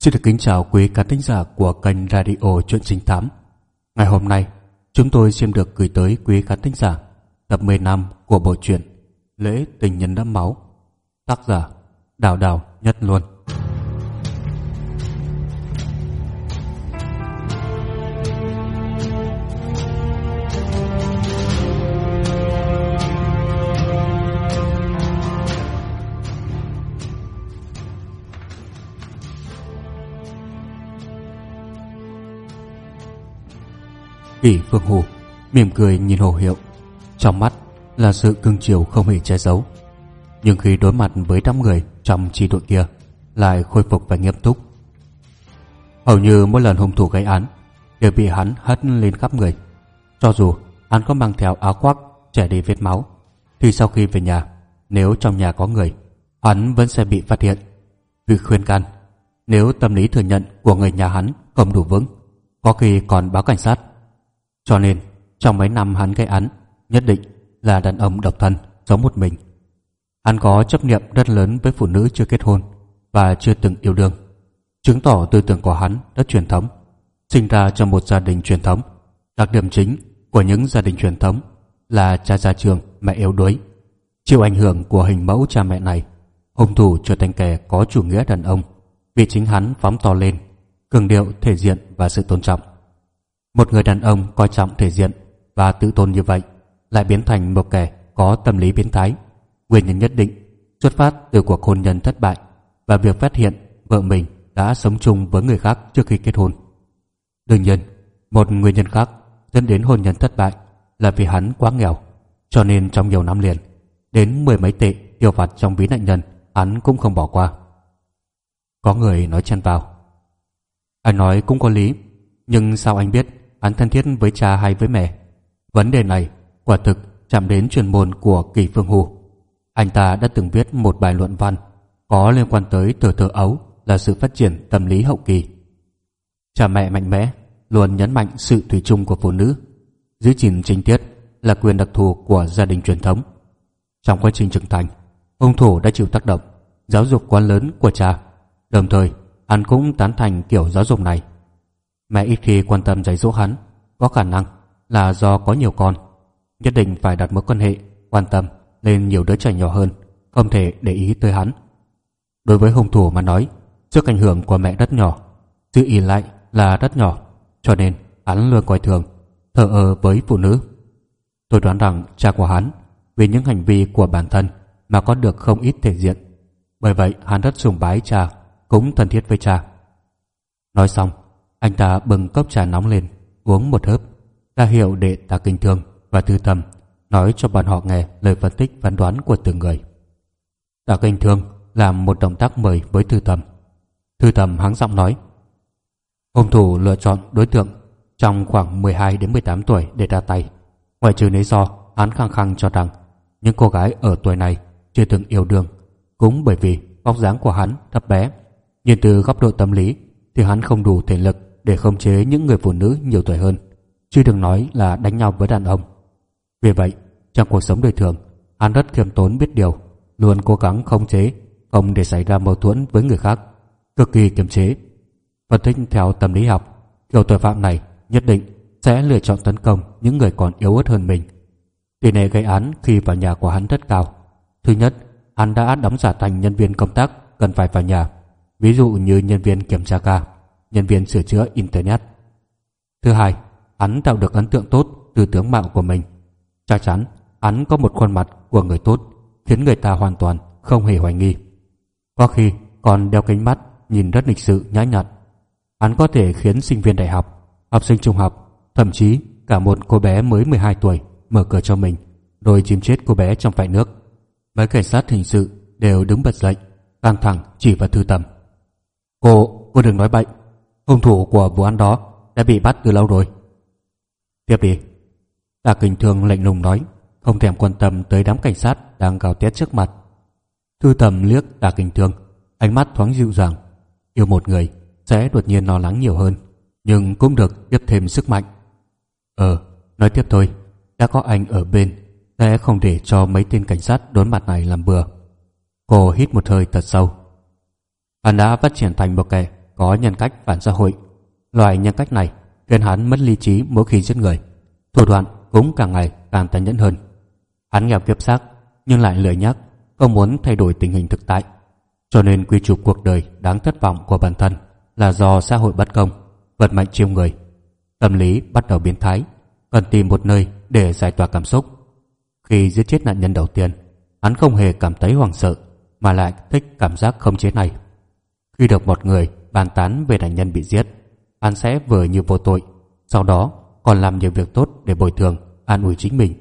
Xin được kính chào quý khán thính giả của kênh Radio Chuyện Trinh Thám. Ngày hôm nay, chúng tôi xin được gửi tới quý khán thính giả tập 10 năm của bộ truyện Lễ Tình Nhân Đẫm Máu. Tác giả Đào Đào Nhất Luôn. Kỷ Phương Hồ mỉm cười nhìn Hồ Hiệu, trong mắt là sự cưng chiều không hề che giấu. Nhưng khi đối mặt với đám người trong chi đội kia, lại khôi phục và nghiêm túc. Hầu như mỗi lần hung thủ gây án đều bị hắn hất lên khắp người. Cho dù hắn có mang theo áo khoác trẻ đi vết máu, thì sau khi về nhà, nếu trong nhà có người, hắn vẫn sẽ bị phát hiện. Vì khuyên can, nếu tâm lý thừa nhận của người nhà hắn không đủ vững, có khi còn báo cảnh sát cho nên, trong mấy năm hắn gây án, Nhất định là đàn ông độc thân Sống một mình. Hắn có chấp niệm rất lớn với phụ nữ chưa kết hôn Và chưa từng yêu đương. Chứng tỏ tư tưởng của hắn rất truyền thống, Sinh ra trong một gia đình truyền thống. Đặc điểm chính của những gia đình truyền thống Là cha ra trường, mẹ yếu đuối. Chịu ảnh hưởng của hình mẫu cha mẹ này, Hung thủ trở thành kẻ có chủ nghĩa đàn ông, Vì chính hắn phóng to lên, Cường điệu, thể diện và sự tôn trọng một người đàn ông coi trọng thể diện và tự tôn như vậy lại biến thành một kẻ có tâm lý biến thái. Nguyên nhân nhất định xuất phát từ cuộc hôn nhân thất bại và việc phát hiện vợ mình đã sống chung với người khác trước khi kết hôn. Đương nhiên, một nguyên nhân khác dẫn đến hôn nhân thất bại là vì hắn quá nghèo, cho nên trong nhiều năm liền, đến mười mấy tệ tiêu vặt trong ví nạn nhân hắn cũng không bỏ qua. Có người nói chen vào. Anh nói cũng có lý, nhưng sao anh biết hắn thân thiết với cha hay với mẹ. Vấn đề này quả thực chạm đến chuyên môn của Kỳ Phương Hù. Anh ta đã từng viết một bài luận văn có liên quan tới tuổi thơ ấu là sự phát triển tâm lý hậu kỳ. Cha mẹ mạnh mẽ luôn nhấn mạnh sự thủy chung của phụ nữ, giữ gìn chính tiết là quyền đặc thù của gia đình truyền thống. Trong quá trình trưởng thành, hung thủ đã chịu tác động giáo dục quá lớn của cha, đồng thời hắn cũng tán thành kiểu giáo dục này Mẹ ít khi quan tâm dạy dỗ hắn, Có khả năng là do có nhiều con. Nhất định phải đặt mối quan hệ, Quan tâm lên nhiều đứa trẻ nhỏ hơn, Không thể để ý tới hắn. Đối với hung thủ mà nói, Trước ảnh hưởng của mẹ rất nhỏ Sự ý lại là rất nhỏ, Cho nên hắn luôn coi thường, Thờ ơ với phụ nữ. Tôi đoán rằng cha của hắn, Vì những hành vi của bản thân Mà có được không ít thể diện. Bởi vậy hắn rất sùng bái cha, Cũng thân thiết với cha. Nói xong anh ta bưng cốc trà nóng lên Uống một hớp ra hiệu để ta kinh thương và thư thầm Nói cho bọn họ nghe lời phân tích phán đoán của từng người Tạ kinh thương làm một động tác mời với thư thầm Thư thầm hắng giọng nói Hung thủ lựa chọn đối tượng trong khoảng 12 đến 18 tuổi để ra tay. ngoại trừ lý do án khăng khăng cho rằng những cô gái ở tuổi này chưa từng yêu đương, cũng bởi vì vóc dáng của hắn thấp bé. Nhìn từ góc độ tâm lý thì hắn không đủ thể lực để khống chế những người phụ nữ nhiều tuổi hơn, chứ đừng nói là đánh nhau với đàn ông. Vì vậy, trong cuộc sống đời thường, hắn rất khiêm tốn biết điều, luôn cố gắng khống chế, không để xảy ra mâu thuẫn với người khác, cực kỳ kiềm chế. Phân tích theo tâm lý học, kiểu tội phạm này nhất định sẽ lựa chọn tấn công những người còn yếu ớt hơn mình. Tỷ lệ gây án khi vào nhà của hắn rất cao. Thứ nhất, hắn đã đóng giả thành nhân viên công tác cần phải vào nhà, ví dụ như nhân viên kiểm tra ca nhân viên sửa chữa Internet. Thứ hai, hắn tạo được ấn tượng tốt từ tướng mạo của mình. Chắc chắn, hắn có một khuôn mặt của người tốt, khiến người ta hoàn toàn không hề hoài nghi. Có khi còn đeo kính mắt nhìn rất lịch sự nhã nhặn. Hắn có thể khiến sinh viên đại học, học sinh trung học, thậm chí cả một cô bé mới 12 tuổi mở cửa cho mình, rồi chìm chết cô bé trong vại nước. Mấy cảnh sát hình sự đều đứng bật dậy, căng thẳng chỉ vào thư tầm. Cô, cô đừng nói bệnh Hung thủ của vụ án đó đã bị bắt từ lâu rồi. Tiếp đi. Tạ Kinh Thương lạnh lùng nói, không thèm quan tâm tới đám cảnh sát đang gào thét trước mặt. Thư tầm liếc Tạ Kinh Thương, ánh mắt thoáng dịu dàng. Yêu một người sẽ đột nhiên lo lắng nhiều hơn, nhưng cũng được tiếp thêm sức mạnh. Ờ, nói tiếp thôi, đã có anh ở bên, sẽ không để cho mấy tên cảnh sát đốn mặt này làm bừa. Cô hít một hơi thật sâu. Hắn đã phát triển thành một kẻ có nhân cách phản xã hội. Loại nhân cách này khiến hắn mất lý trí mỗi khi giết người. Thủ đoạn cũng càng ngày càng tàn nhẫn hơn. Hắn nghèo kiếp xác nhưng lại lười nhắc, không muốn thay đổi tình hình thực tại. Cho nên quy chụp cuộc đời đáng thất vọng của bản thân là do xã hội bất công, vận mệnh chiêu người. Tâm lý bắt đầu biến thái, cần tìm một nơi để giải tỏa cảm xúc. Khi giết chết nạn nhân đầu tiên, hắn không hề cảm thấy hoảng sợ, mà lại thích cảm giác không chế này. Khi được một người bàn tán về nạn nhân bị giết, hắn sẽ vừa như vô tội, sau đó còn làm nhiều việc tốt để bồi thường, an ủi chính mình,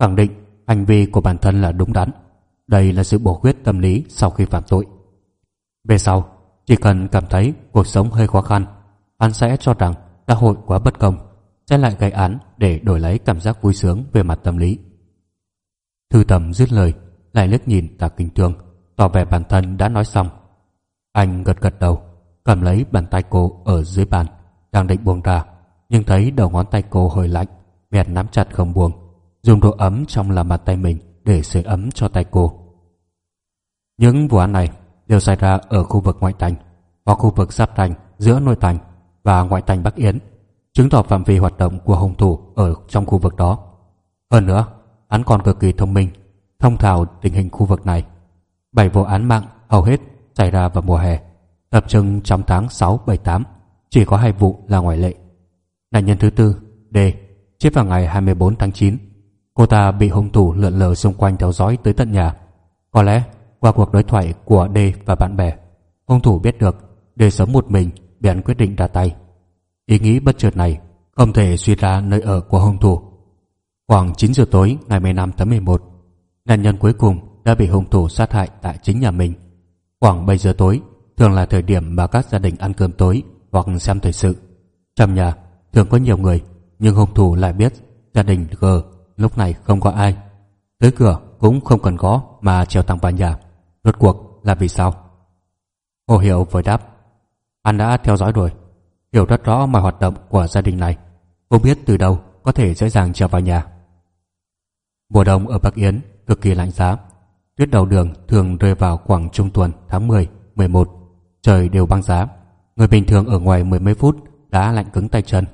khẳng định hành vi của bản thân là đúng đắn. Đây là sự bổ khuyết tâm lý sau khi phạm tội. Về sau, chỉ cần cảm thấy cuộc sống hơi khó khăn, hắn sẽ cho rằng xã hội quá bất công, sẽ lại gây án để đổi lấy cảm giác vui sướng về mặt tâm lý. Thư tầm dứt lời, lại liếc nhìn Tạ Kinh Thương, tỏ vẻ bản thân đã nói xong. Anh gật gật đầu, cầm lấy bàn tay cô ở dưới bàn, đang định buông ra, nhưng thấy đầu ngón tay cô hơi lạnh, bèn nắm chặt không buông, dùng độ ấm trong lòng bàn tay mình để sưởi ấm cho tay cô. Những vụ án này đều xảy ra ở khu vực ngoại thành hoặc khu vực giáp thành giữa nội thành và ngoại thành Bắc Yến, chứng tỏ phạm vi hoạt động của hung thủ ở trong khu vực đó. Hơn nữa, hắn còn cực kỳ thông minh, thông thạo tình hình khu vực này. Bảy vụ án mạng hầu hết xảy ra vào mùa hè, tập trung trong tháng 6, 7, 8, chỉ có hai vụ là ngoại lệ. Nạn nhân thứ tư, D, chết vào ngày 24 tháng 9. Cô ta bị hung thủ lượn lờ xung quanh theo dõi tới tận nhà. Có lẽ qua cuộc đối thoại của D và bạn bè, hung thủ biết được để sống một mình bèn quyết định ra tay. Ý nghĩ bất chợt này không thể suy ra nơi ở của hung thủ. Khoảng 9 giờ tối ngày 15 tháng 11, nạn nhân cuối cùng đã bị hung thủ sát hại tại chính nhà mình. Khoảng 7 giờ tối thường là thời điểm mà các gia đình ăn cơm tối hoặc xem thời sự. Trong nhà thường có nhiều người, nhưng hung thủ lại biết gia đình G lúc này không có ai. Tới cửa cũng không cần có mà trèo thẳng vào nhà. Rốt cuộc là vì sao? Hồ Hiểu vội đáp. Anh đã theo dõi rồi, hiểu rất rõ mọi hoạt động của gia đình này. Không biết từ đâu có thể dễ dàng trèo vào nhà. Mùa đông ở Bắc Yến cực kỳ lạnh giá. Tuyết đầu đường thường rơi vào khoảng trung tuần tháng 10, 11. Trời đều băng giá. Người bình thường ở ngoài mười mấy phút đã lạnh cứng tay chân.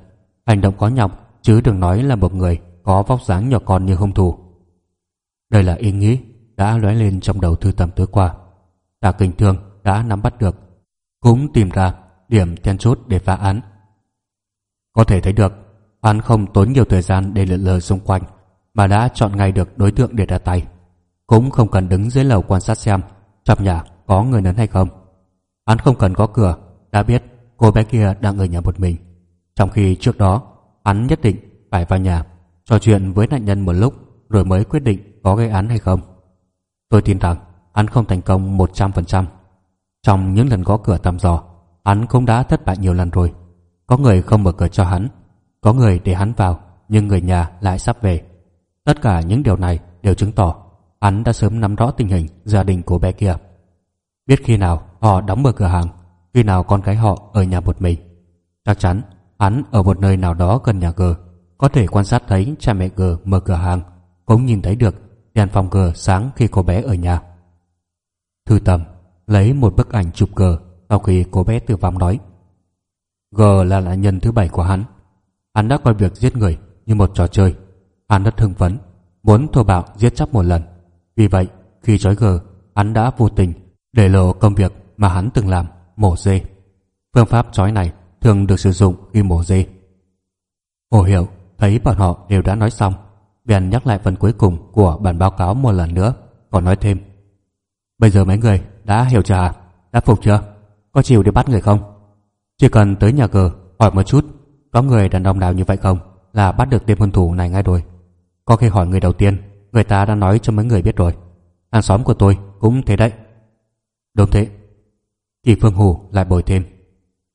Hành động có nhọc chứ đừng nói là một người có vóc dáng nhỏ con như hung thủ. Đây là ý nghĩ đã lóe lên trong đầu thư tầm tối qua. Tạ Kinh Thương đã nắm bắt được, cũng tìm ra điểm then chốt để phá án. Có thể thấy được, hắn không tốn nhiều thời gian để lượn lờ xung quanh, mà đã chọn ngay được đối tượng để ra tay. Cũng không cần đứng dưới lầu quan sát xem trong nhà có người lớn hay không. Hắn không cần có cửa, đã biết cô bé kia đang ở nhà một mình. Trong khi trước đó, hắn nhất định phải vào nhà, trò chuyện với nạn nhân một lúc rồi mới quyết định có gây án hay không. Tôi tin rằng hắn không thành công 100%. Trong những lần gõ cửa thăm dò, hắn cũng đã thất bại nhiều lần rồi. Có người không mở cửa cho hắn, có người để hắn vào, nhưng người nhà lại sắp về. Tất cả những điều này đều chứng tỏ hắn đã sớm nắm rõ tình hình gia đình của bé kia. Biết khi nào họ đóng mở cửa hàng, khi nào con cái họ ở nhà một mình. Chắc chắn hắn ở một nơi nào đó gần nhà G, có thể quan sát thấy cha mẹ G mở cửa hàng, cũng nhìn thấy được đèn phòng G sáng khi cô bé ở nhà. Thư tầm lấy một bức ảnh chụp G sau khi cô bé tử vong nói. G là nạn nhân thứ bảy của hắn. Hắn đã coi việc giết người như một trò chơi. Hắn rất hưng phấn, muốn thô bạo giết chóc một lần. Vì vậy, khi trói G, hắn đã vô tình để lộ công việc mà hắn từng làm, mổ dê. Phương pháp trói này thường được sử dụng khi mổ dê. Hồ Hiểu thấy bọn họ đều đã nói xong, bèn nhắc lại phần cuối cùng của bản báo cáo một lần nữa, còn nói thêm. Bây giờ mấy người đã hiểu chưa à? Đã phục chưa? Có chịu để bắt người không? Chỉ cần tới nhà cờ hỏi một chút có người đàn ông nào như vậy không là bắt được tên hung thủ này ngay rồi. Có khi hỏi người đầu tiên người ta đã nói cho mấy người biết rồi. Hàng xóm của tôi cũng thế đấy. Đúng thế. Kỳ Phương hủ lại bồi thêm.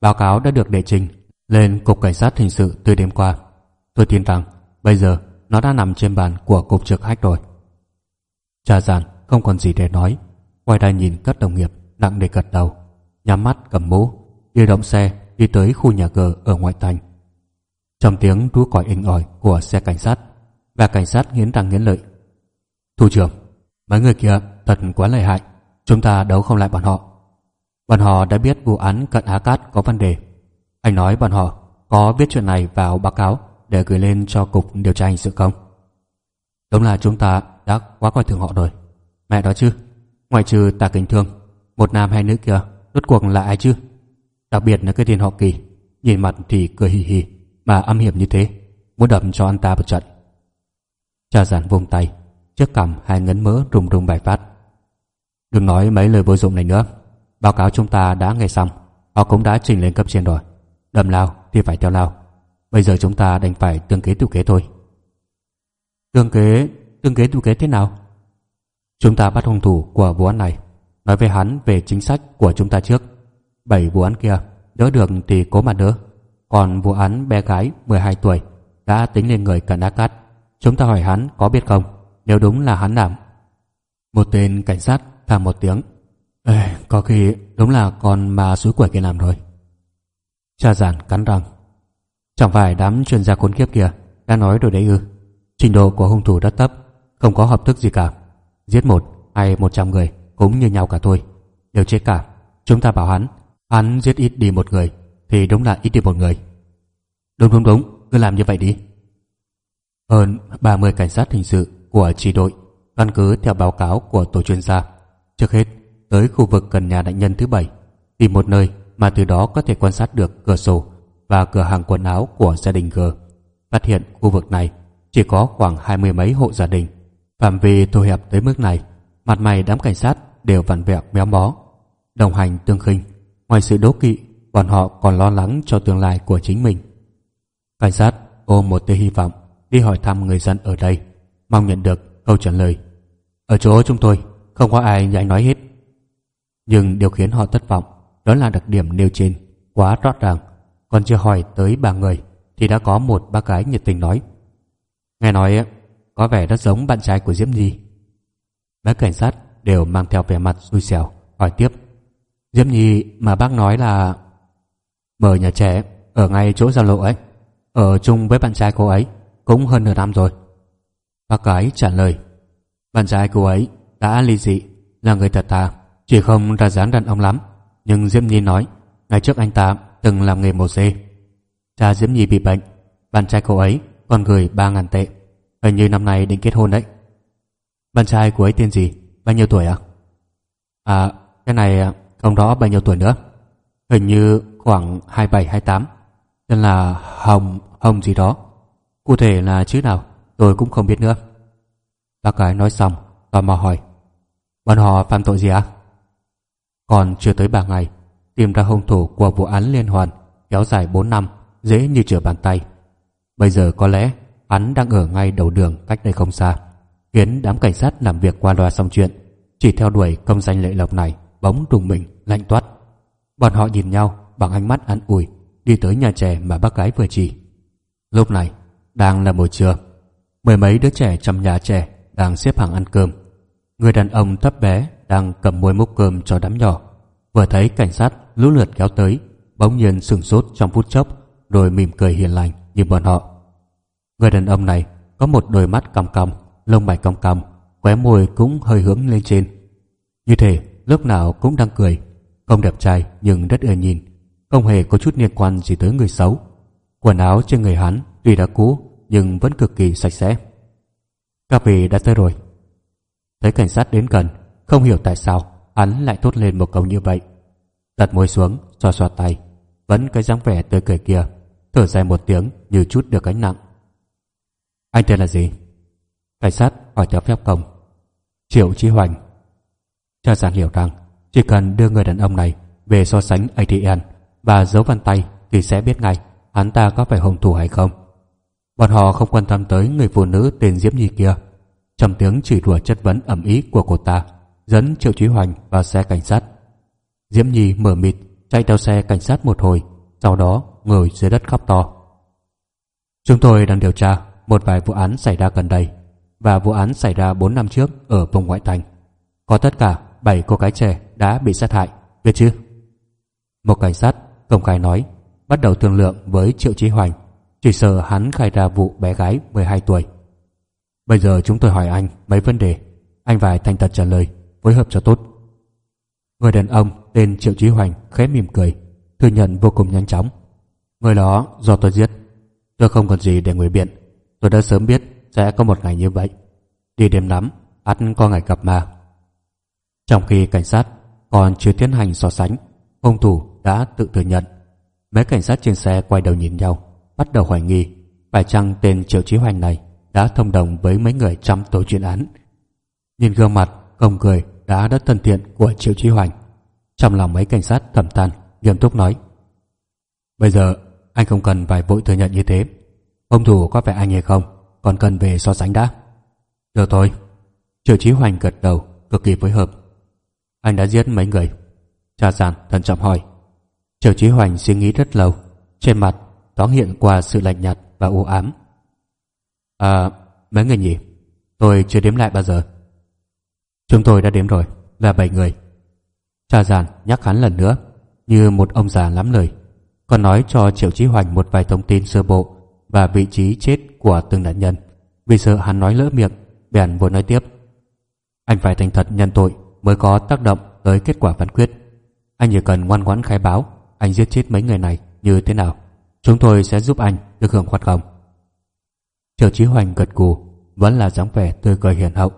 Báo cáo đã được đệ trình lên Cục Cảnh sát Hình sự từ đêm qua. Tôi tin rằng bây giờ nó đã nằm trên bàn của Cục trực hách rồi. Cha giàn không còn gì để nói. Quay ra nhìn các đồng nghiệp nặng để gật đầu, nhắm mắt cầm mũ, đi động xe đi tới khu nhà cờ ở ngoại thành. Trong tiếng rú còi inh ỏi của xe cảnh sát, và cảnh sát nghiến răng nghiến lợi. Thủ trưởng, mấy người kia thật quá lợi hại, chúng ta đấu không lại bọn họ. Bọn họ đã biết vụ án cận Á Cát có vấn đề. Anh nói bọn họ có viết chuyện này vào báo cáo để gửi lên cho cục điều tra hình sự không? Đúng là chúng ta đã quá coi thường họ rồi. Mẹ đó chứ, ngoại trừ tà kính thương, một nam hay nữ kia, rốt cuộc là ai chứ? Đặc biệt là cái tên họ kỳ, nhìn mặt thì cười hì hì, mà âm hiểm như thế, muốn đập cho anh ta một trận. Cha giản vung tay, chiếc cằm hai ngấn mỡ rùng rùng bài phát. Đừng nói mấy lời vô dụng này nữa. Báo cáo chúng ta đã nghe xong, họ cũng đã trình lên cấp trên rồi. Đầm lao thì phải theo lao. Bây giờ chúng ta đành phải tương kế tự kế thôi. Tương kế, tương kế tự kế thế nào? Chúng ta bắt hung thủ của vụ án này, nói với hắn về chính sách của chúng ta trước. Bảy vụ án kia, đỡ được thì cố mà đỡ. Còn vụ án bé gái 12 tuổi đã tính lên người cận ác cát. Chúng ta hỏi hắn có biết không, nếu đúng là hắn làm. Một tên cảnh sát thả một tiếng. Ê, có khi đúng là con mà suối quẩy kia làm rồi. Cha giản cắn răng. Chẳng phải đám chuyên gia khốn kiếp kia đã nói rồi đấy ư. Trình độ của hung thủ rất thấp, không có hợp thức gì cả. Giết một hay một trăm người cũng như nhau cả thôi. Đều chết cả. Chúng ta bảo hắn, hắn giết ít đi một người thì đúng là ít đi một người. Đúng đúng đúng, cứ làm như vậy đi. Hơn 30 cảnh sát hình sự của chỉ đội căn cứ theo báo cáo của tổ chuyên gia. Trước hết, tới khu vực gần nhà nạn nhân thứ bảy, tìm một nơi mà từ đó có thể quan sát được cửa sổ và cửa hàng quần áo của gia đình G. Phát hiện khu vực này chỉ có khoảng hai mươi mấy hộ gia đình. Phạm vi thu hẹp tới mức này, mặt mày đám cảnh sát đều vặn vẹo méo mó. Đồng hành tương khinh, ngoài sự đố kỵ, bọn họ còn lo lắng cho tương lai của chính mình. Cảnh sát ôm một tia hy vọng đi hỏi thăm người dân ở đây, mong nhận được câu trả lời. Ở chỗ chúng tôi, không có ai như anh nói hết. Nhưng điều khiến họ thất vọng đó là đặc điểm nêu trên quá rõ ràng. Còn chưa hỏi tới ba người thì đã có một bác gái nhiệt tình nói. Nghe nói có vẻ rất giống bạn trai của Diễm Nhi. Mấy cảnh sát đều mang theo vẻ mặt xui xẻo, hỏi tiếp. Diễm Nhi mà bác nói là mở nhà trẻ ở ngay chỗ giao lộ ấy, ở chung với bạn trai cô ấy cũng hơn nửa năm rồi. Bác gái trả lời, bạn trai cô ấy đã ly dị, là người thật thà chỉ không ra dáng đàn ông lắm, nhưng Diễm Nhi nói, ngày trước anh ta từng làm nghề mổ dê cha Diễm Nhi bị bệnh, bạn trai cô ấy còn gửi ba ngàn tệ. Hình như năm nay định kết hôn đấy. Bạn trai của ấy tên gì? Bao nhiêu tuổi à à cái này, không rõ bao nhiêu tuổi nữa. Hình như khoảng hai bảy, hai tám. Tên là Hồng Hồng gì đó. Cụ thể là chữ nào, tôi cũng không biết nữa. Bác gái nói xong, tò mò hỏi, bọn họ phạm tội gì à còn chưa tới ba ngày, tìm ra hung thủ của vụ án liên hoàn kéo dài bốn năm, dễ như trở bàn tay. Bây giờ có lẽ hắn đang ở ngay đầu đường cách đây không xa, khiến đám cảnh sát làm việc qua loa xong chuyện, chỉ theo đuổi công danh lệ lộc này bóng trùng mình, lạnh toát. Bọn họ nhìn nhau bằng ánh mắt ăn ủi, đi tới nhà trẻ mà bác gái vừa chỉ. Lúc này, đang là buổi trưa, mười mấy đứa trẻ trong nhà trẻ đang xếp hàng ăn cơm. Người đàn ông thấp bé đang cầm muôi múc cơm cho đám nhỏ. Vừa thấy cảnh sát lũ lượt kéo tới, bỗng nhiên sửng sốt trong phút chốc, rồi mỉm cười hiền lành như bọn họ. Người đàn ông này có một đôi mắt cong cong, lông mày cong cong, khóe môi cũng hơi hướng lên trên. Như thể lúc nào cũng đang cười, không đẹp trai nhưng rất ưa nhìn, không hề có chút liên quan gì tới người xấu. Quần áo trên người hắn tuy đã cũ nhưng vẫn cực kỳ sạch sẽ. Các vị đã tới rồi. Thấy cảnh sát đến gần không hiểu tại sao, hắn lại thốt lên một câu như vậy. Đặt môi xuống, xoa xoa tay. Vẫn cái dáng vẻ tươi cười kia. Thở dài một tiếng như chút được gánh nặng. Anh tên là gì? Cảnh sát hỏi theo phép công. Triệu chí hoành. Cha giản hiểu rằng chỉ cần đưa người đàn ông này về so sánh ADN và dấu vân tay thì sẽ biết ngay hắn ta có phải hung thủ hay không. Bọn họ không quan tâm tới người phụ nữ tên diễm nhi kia. Trầm tiếng chỉ rủa chất vấn ẩm ý của cô ta dẫn triệu trí hoành vào xe cảnh sát. Diễm nhi mở mịt, chạy theo xe cảnh sát một hồi, sau đó ngồi dưới đất khóc to. Chúng tôi đang điều tra một vài vụ án xảy ra gần đây, và vụ án xảy ra 4 năm trước ở vùng ngoại thành. Có tất cả 7 cô gái trẻ đã bị sát hại, biết chứ? Một cảnh sát công khai nói, bắt đầu thương lượng với triệu trí hoành, chỉ sợ hắn khai ra vụ bé gái 12 tuổi. Bây giờ chúng tôi hỏi anh mấy vấn đề. Anh phải thành thật trả lời phối hợp cho tốt người đàn ông tên Triệu Chí Hoành khẽ mỉm cười, thừa nhận vô cùng nhanh chóng. Người đó do tôi giết. Tôi không còn gì để ngụy biện. Tôi đã sớm biết sẽ có một ngày như vậy. Đi đêm lắm, ắt có ngày gặp ma. Trong khi cảnh sát còn chưa tiến hành so sánh, hung thủ đã tự thừa nhận. Mấy cảnh sát trên xe quay đầu nhìn nhau, bắt đầu hoài nghi phải chăng tên Triệu Chí Hoành này đã thông đồng với mấy người trong tổ chuyên án. Nhìn gương mặt không cười đã rất thân thiện của Triệu Chí Hoành, trong lòng mấy cảnh sát thầm than, nghiêm túc nói: "Bây giờ anh không cần phải vội thừa nhận như thế. Hung thủ có phải anh hay không, còn cần về so sánh đã." "Được thôi." Triệu Chí Hoành gật đầu, cực kỳ phối hợp. "Anh đã giết mấy người?" Cha giàn thận trọng hỏi. Triệu Chí Hoành suy nghĩ rất lâu, trên mặt thoáng hiện qua sự lạnh nhạt và u ám. À, mấy người nhỉ? Tôi chưa đếm lại bao giờ. Chúng tôi đã đếm rồi, là bảy người. Cha giàn nhắc hắn lần nữa, như một ông già lắm lời, còn nói cho Triệu Chí Hoành một vài thông tin sơ bộ và vị trí chết của từng nạn nhân. Vì sợ hắn nói lỡ miệng, bèn vội nói tiếp. Anh phải thành thật nhân tội mới có tác động tới kết quả phán quyết. Anh chỉ cần ngoan ngoãn khai báo anh giết chết mấy người này như thế nào. Chúng tôi sẽ giúp anh được hưởng khoát hồng. Triệu Chí Hoành gật gù, vẫn là dáng vẻ tươi cười hiền hậu.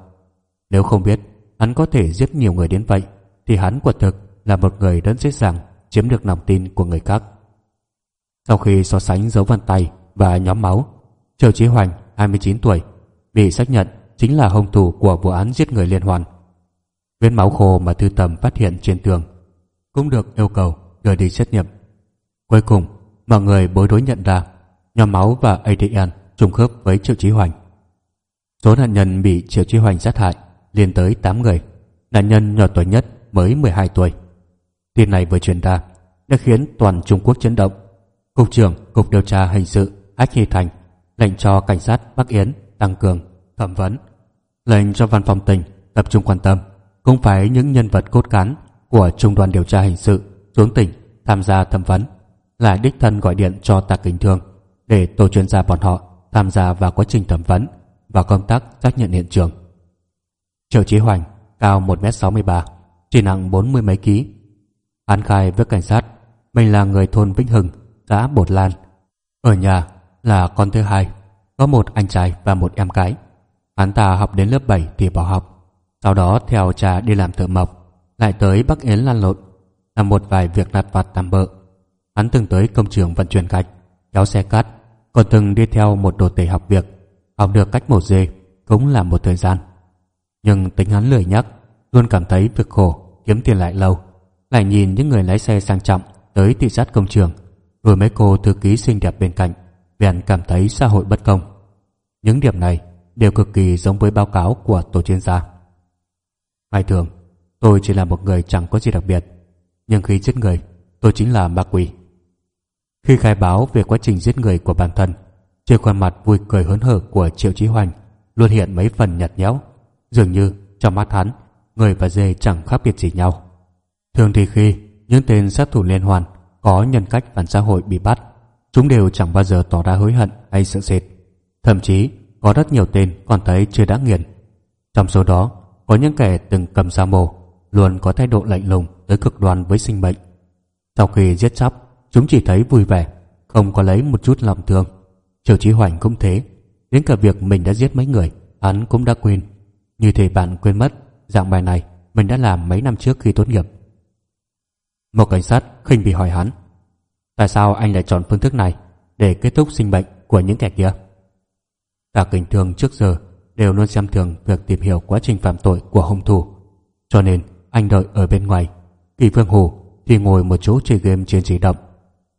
Nếu không biết hắn có thể giết nhiều người đến vậy, thì hắn quả thực là một người rất dễ dàng chiếm được lòng tin của người khác. Sau khi so sánh dấu vân tay và nhóm máu, Triệu Chí Hoành, 29 tuổi, bị xác nhận chính là hung thủ của vụ án giết người liên hoàn. Vết máu khô mà Thư Tầm phát hiện trên tường cũng được yêu cầu đưa đi xét nghiệm. Cuối cùng, mọi người bối rối nhận ra nhóm máu và ADN trùng khớp với Triệu Chí Hoành. Số nạn nhân bị Triệu Chí Hoành sát hại lên tới 8 người, nạn nhân nhỏ tuổi nhất mới 12 tuổi. Tin này vừa truyền ra đã khiến toàn Trung Quốc chấn động. Cục trưởng Cục điều tra hình sự Ách Hy Thành lệnh cho cảnh sát Bắc Yến tăng cường thẩm vấn, lệnh cho văn phòng tỉnh tập trung quan tâm, cũng phải những nhân vật cốt cán của trung đoàn điều tra hình sự xuống tỉnh tham gia thẩm vấn, lại đích thân gọi điện cho Tạc Kính Thương để tổ chuyên gia bọn họ tham gia vào quá trình thẩm vấn và công tác xác nhận hiện trường. Triệu Chí Hoành cao 1m63, chỉ nặng 40 mấy ký. Hắn khai với cảnh sát mình là người thôn Vĩnh Hưng, xã Bột Lan. Ở nhà là con thứ hai, có một anh trai và một em gái. Hắn ta học đến lớp 7 thì bỏ học, sau đó theo cha đi làm thợ mộc, lại tới Bắc Yến lan lộn, làm một vài việc lặt vặt tạm bợ. Hắn từng tới công trường vận chuyển gạch, kéo xe cát, còn từng đi theo một đồ tể học việc, học được cách một dê cũng là một thời gian. Nhưng tính hắn lười nhắc, luôn cảm thấy việc khổ, kiếm tiền lại lâu, lại nhìn những người lái xe sang trọng tới thị sát công trường, rồi mấy cô thư ký xinh đẹp bên cạnh, bèn cảm thấy xã hội bất công. Những điểm này đều cực kỳ giống với báo cáo của tổ chuyên gia. Ngày thường, tôi chỉ là một người chẳng có gì đặc biệt, nhưng khi giết người, tôi chính là ma quỷ. Khi khai báo về quá trình giết người của bản thân, trên khuôn mặt vui cười hớn hở của Triệu Chí Hoành luôn hiện mấy phần nhạt nhẽo, dường như trong mắt hắn, người và dê chẳng khác biệt gì nhau. Thường thì khi những tên sát thủ liên hoàn có nhân cách phản xã hội bị bắt, chúng đều chẳng bao giờ tỏ ra hối hận hay sợ sệt. Thậm chí có rất nhiều tên còn thấy chưa đã nghiền. Trong số đó, có những kẻ từng cầm dao mổ, luôn có thái độ lạnh lùng tới cực đoan với sinh mệnh. Sau khi giết chóc, chúng chỉ thấy vui vẻ, không có lấy một chút lòng thương. Triệu Chí Hoành cũng thế, đến cả việc mình đã giết mấy người, hắn cũng đã quên. Như thể bạn quên mất, dạng bài này mình đã làm mấy năm trước khi tốt nghiệp. Một cảnh sát khinh bị hỏi hắn, tại sao anh lại chọn phương thức này để kết thúc sinh bệnh của những kẻ kia? Cả kinh thường trước giờ đều luôn xem thường việc tìm hiểu quá trình phạm tội của hung thủ, cho nên anh đợi ở bên ngoài. Kỳ Phương Hồ thì ngồi một chỗ chơi game trên di động.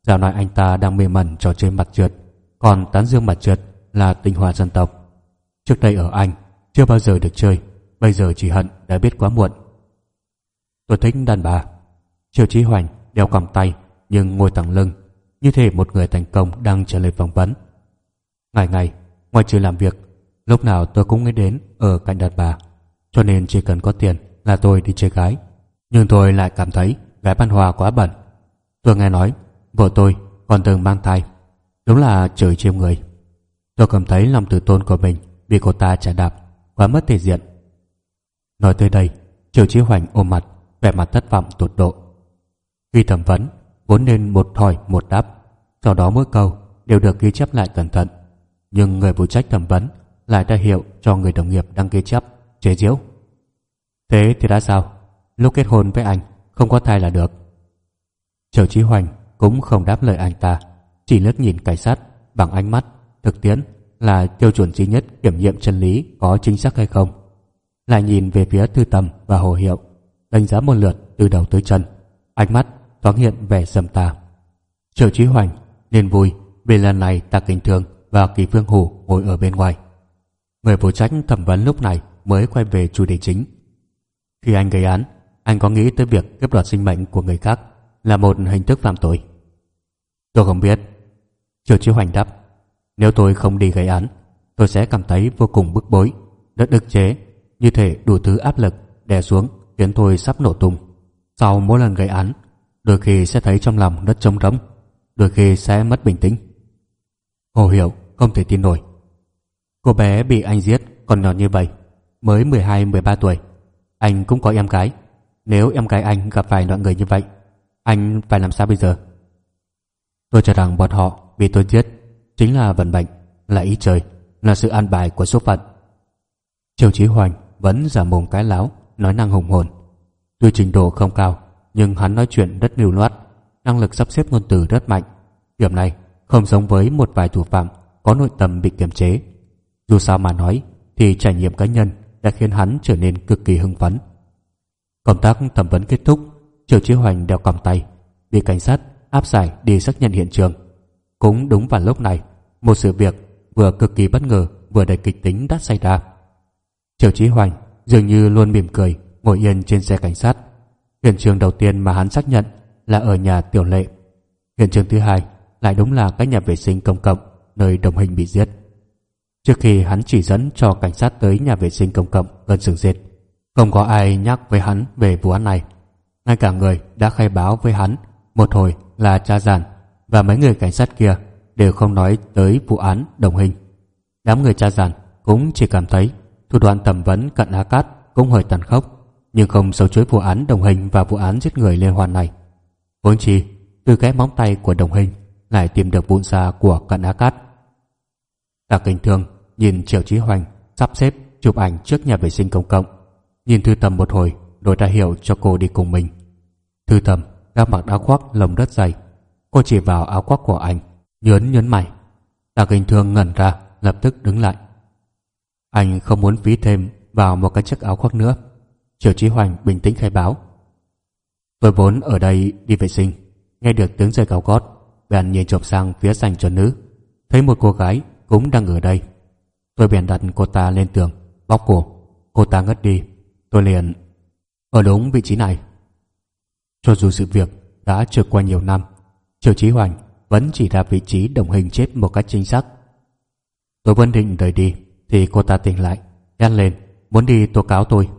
Dạo nói anh ta đang mê mẩn trò chơi mặt trượt, còn tán dương mặt trượt là tinh hoa dân tộc. Trước đây ở Anh, chưa bao giờ được chơi, bây giờ chỉ hận đã biết quá muộn. Tôi thích đàn bà. triệu Chí Hoành đeo còng tay nhưng ngồi thẳng lưng, như thể một người thành công đang trả lời phỏng vấn. Ngày ngày, ngoài trừ làm việc, lúc nào tôi cũng nghĩ đến ở cạnh đàn bà, cho nên chỉ cần có tiền là tôi đi chơi gái. Nhưng tôi lại cảm thấy gái ban hòa quá bẩn. Tôi nghe nói vợ tôi còn từng mang thai. Đúng là trời chiêm người. Tôi cảm thấy lòng tự tôn của mình bị cô ta trả đạp, quá mất thể diện. Nói tới đây, triệu Chí Hoành ôm mặt, vẻ mặt thất vọng tột độ. Khi thẩm vấn, vốn nên một hỏi một đáp, sau đó mỗi câu đều được ghi chép lại cẩn thận. Nhưng người phụ trách thẩm vấn lại ra hiệu cho người đồng nghiệp đang ghi chép, chế giễu. Thế thì đã sao? Lúc kết hôn với anh, không có thai là được. Triệu Chí Hoành cũng không đáp lời anh ta, chỉ lướt nhìn cảnh sát bằng ánh mắt thực tiễn là tiêu chuẩn duy nhất kiểm nghiệm chân lý có chính xác hay không. Lại nhìn về phía Thư Tầm và Hồ Hiệu, đánh giá một lượt từ đầu tới chân, ánh mắt thoáng hiện vẻ sầm tà. Triệu Chí Hoành nên vui vì lần này ta kính thường và Kỳ Phương Hủ ngồi ở bên ngoài. Người phụ trách thẩm vấn lúc này mới quay về chủ đề chính. Khi anh gây án, anh có nghĩ tới việc cướp đoạt sinh mệnh của người khác là một hình thức phạm tội? Tôi không biết. Triệu Chí Hoành đáp, nếu tôi không đi gây án, tôi sẽ cảm thấy vô cùng bức bối, rất ức chế, như thể đủ thứ áp lực đè xuống khiến tôi sắp nổ tung. Sau mỗi lần gây án, đôi khi sẽ thấy trong lòng rất trống rỗng, đôi khi sẽ mất bình tĩnh. Hồ Hiểu không thể tin nổi. Cô bé bị anh giết còn nhỏ như vậy, mới 12-13 tuổi. Anh cũng có em gái. Nếu em gái anh gặp phải loại người như vậy, anh phải làm sao bây giờ? Tôi cho rằng bọn họ bị tôi giết chính là vận mệnh, là ý trời, là sự an bài của số phận. Triều Chí Hoành vẫn giả mồm cái láo, nói năng hùng hồn. Tuy trình độ không cao, nhưng hắn nói chuyện rất lưu loát, năng lực sắp xếp ngôn từ rất mạnh. Điểm này không giống với một vài thủ phạm có nội tâm bị kiềm chế. Dù sao mà nói, thì trải nghiệm cá nhân đã khiến hắn trở nên cực kỳ hưng phấn. Công tác thẩm vấn kết thúc, Triều Chí Hoành đeo còng tay, bị cảnh sát áp giải đi xác nhận hiện trường. Cũng đúng vào lúc này, một sự việc vừa cực kỳ bất ngờ vừa đầy kịch tính đã xảy ra. Triệu Chí Hoành dường như luôn mỉm cười ngồi yên trên xe cảnh sát. Hiện trường đầu tiên mà hắn xác nhận là ở nhà Tiểu Lệ. Hiện trường thứ hai lại đúng là cái nhà vệ sinh công cộng nơi đồng hình bị giết. Trước khi hắn chỉ dẫn cho cảnh sát tới nhà vệ sinh công cộng gần sừng diệt, không có ai nhắc với hắn về vụ án này. Ngay cả người đã khai báo với hắn một hồi là cha giàn và mấy người cảnh sát kia đều không nói tới vụ án đồng hình. Đám người cha giàn cũng chỉ cảm thấy thủ đoạn thẩm vấn cận A Cát cũng hơi tàn khốc, nhưng không xấu chối vụ án đồng hình và vụ án giết người liên hoàn này. Vốn chi, từ cái móng tay của đồng hình lại tìm được vụn xa của cận A Cát. Cả Kinh Thương nhìn Triệu Chí Hoành sắp xếp chụp ảnh trước nhà vệ sinh công cộng, nhìn Thư Tầm một hồi rồi ra hiệu cho cô đi cùng mình. Thư Tầm đang mặc áo khoác lồng đất dày, cô chỉ vào áo khoác của anh, nhớn nhớn mày. Tạ Kinh Thương ngẩn ra, lập tức đứng lại. Anh không muốn phí thêm vào một cái chiếc áo khoác nữa. Triệu Chí Hoành bình tĩnh khai báo. Tôi vốn ở đây đi vệ sinh, nghe được tiếng giày cao gót, bèn nhìn chộp sang phía dành cho nữ, thấy một cô gái cũng đang ở đây. Tôi bèn đặt cô ta lên tường, bóc cổ. Cô ta ngất đi. Tôi liền ở đúng vị trí này. Cho dù sự việc đã trôi qua nhiều năm, Triệu Chí Hoành vẫn chỉ ra vị trí đồng hình chết một cách chính xác. Tôi vẫn định rời đi, thì cô ta tỉnh lại, nhăn lên, muốn đi tố cáo tôi.